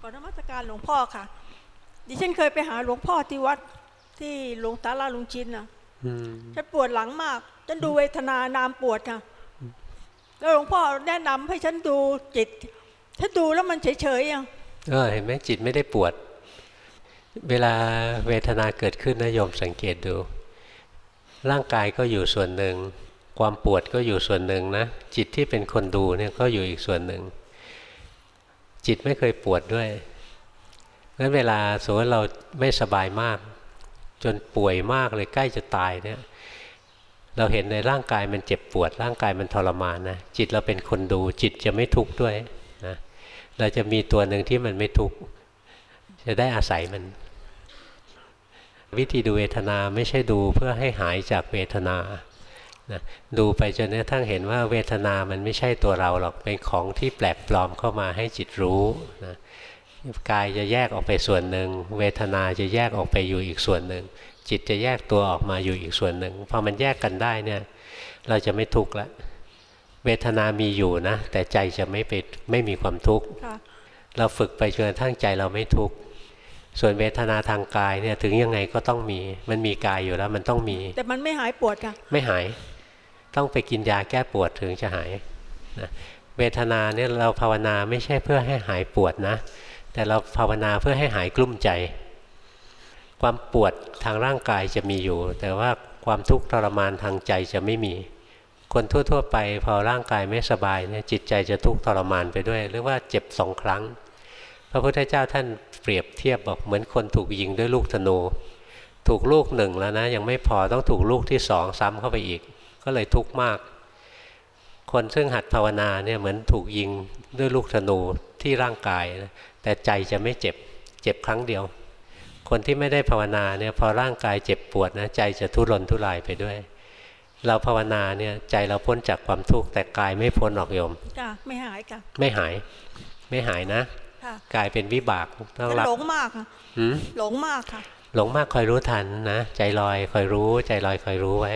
ก่อนนมัสการหลวงพ่อค่ะ ดิฉันเคยไปหาหลวงพ่อที่วัดที่หลวงตาลาลุงชินนะอืมฉันปวดหลังมาก ฉันดูเวทนานามปวดค่ะ แล้วหลวงพ่อแนะนำให้ฉันดูจิต ฉันดูแล้วมันเฉยๆอะเออเห็นไหมจิตไม่ได้ปวด เวลาเวทนาเกิดขึ้นนะโยมสังเกตดู ร่างกายก็อยู่ส่วนหนึ่ง ความปวดก็อยู่ส่วนหนึ่งนะ จิตที่เป็นคนดูเนี่ยก็อยู่อีกส่วนหนึ่ง จิตไม่เคยปวดด้วยงั้นเวลาสมมติเราไม่สบายมาก จนป่วยมากเลยใกล้จะตายเนี่ยเราเห็นในร่างกายมันเจ็บปวด ร่างกายมันทรมานนะจิตเราเป็นคนดู จิตจะไม่ทุกข์ด้วยนะเราจะมีตัวหนึ่งที่มันไม่ทุกข์จะได้อาศัยมัน วิธีดูเวทนาไม่ใช่ดูเพื่อให้หายจากเวทนานะดูไปจนกระทั่งเห็นว่าเวทนามันไม่ใช่ตัวเราหรอก เป็นของที่แปลกปลอมเข้ามาให้จิตรู้นะกายจะแยกออกไปส่วนหนึ่ง เวทนาจะแยกออกไปอยู่อีกส่วนหนึ่ง จิตจะแยกตัวออกมาอยู่อีกส่วนหนึ่ง พอมันแยกกันได้เนี่ยเราจะไม่ทุกข์ละ เวทนามีอยู่นะ แต่ใจจะไม่ไปไม่มีความทุกข์ค่ะเราฝึกไปจนกระทั่งใจเราไม่ทุกข์ ส่วนเวทนาทางกายเนี่ยถึงยังไงก็ต้องมี มันมีกายอยู่แล้วมันต้องมี แต่มันไม่หายปวดค่ะ ไม่หาย ต้องไปกินยาแก้ปวดถึงจะหายนะเวทนาเนี่ยเราภาวนาไม่ใช่เพื่อให้หายปวดนะ แต่เราภาวนาเพื่อให้หายกลุ้มใจ ความปวดทางร่างกายจะมีอยู่ แต่ว่าความทุกข์ทรมานทางใจจะไม่มี คนทั่ว ๆ ไปพอร่างกายไม่สบายเนี่ยจิตใจจะทุกข์ทรมานไปด้วย หรือว่าเจ็บสองครั้ง พระพุทธเจ้าท่าน เปรียบเทียบบอกเหมือนคนถูกยิงด้วยลูกธนู ถูกลูกหนึ่งแล้วนะ ยังไม่พอต้องถูกลูกที่สองซ้ำเข้าไปอีก ก็เลยทุกข์มาก คนซึ่งหัดภาวนาเนี่ยเหมือนถูกยิงด้วยลูกธนูที่ร่างกายนะแต่ใจจะไม่เจ็บ เจ็บครั้งเดียว คนที่ไม่ได้ภาวนาเนี่ยพอร่างกายเจ็บปวดนะใจจะทุรนทุรายไปด้วยเราภาวนาเนี่ยใจเราพ้นจากความทุกข์แต่กายไม่พ้นหรอกโยมจ้ะไม่หายค่ะไม่หาย ไม่หายนะค่ะ กลายเป็นวิบากต้องรับหลงมากค่ะหืมหลงมากค่ะ หลงมากคอยรู้ทันนะใจลอยคอยรู้ใจลอยคอยรู้ไว้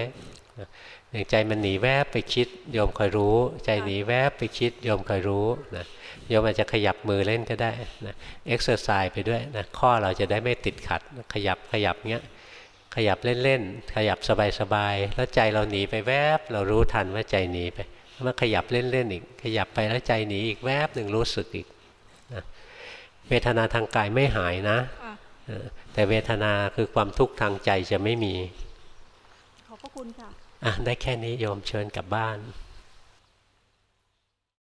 นะอย่างใจมันหนีแวบไปคิดโยมคอยรู้ ใจหนีแวบไปคิดโยมคอยรู้นะโยมอาจจะขยับมือเล่นก็ได้นะเอ็กซ์ไซส์ไปด้วยนะข้อเราจะได้ไม่ติดขัดขยับขยับเงี้ยขยับเล่นๆขยับสบายๆแล้วใจเราหนีไปแวบ เรารู้ทันว่าใจหนีไปมาขยับเล่นๆอีก ขยับไปแล้วใจหนีอีกแวบหนึ่งรู้สึกอีกนะ เวทนาทางกายไม่หายนะค่ะเออแต่เวทนาคือความทุกข์ทางใจจะไม่มี ขอบพระคุณค่ะอะได้แค่นี้โยมเชิญกลับบ้านค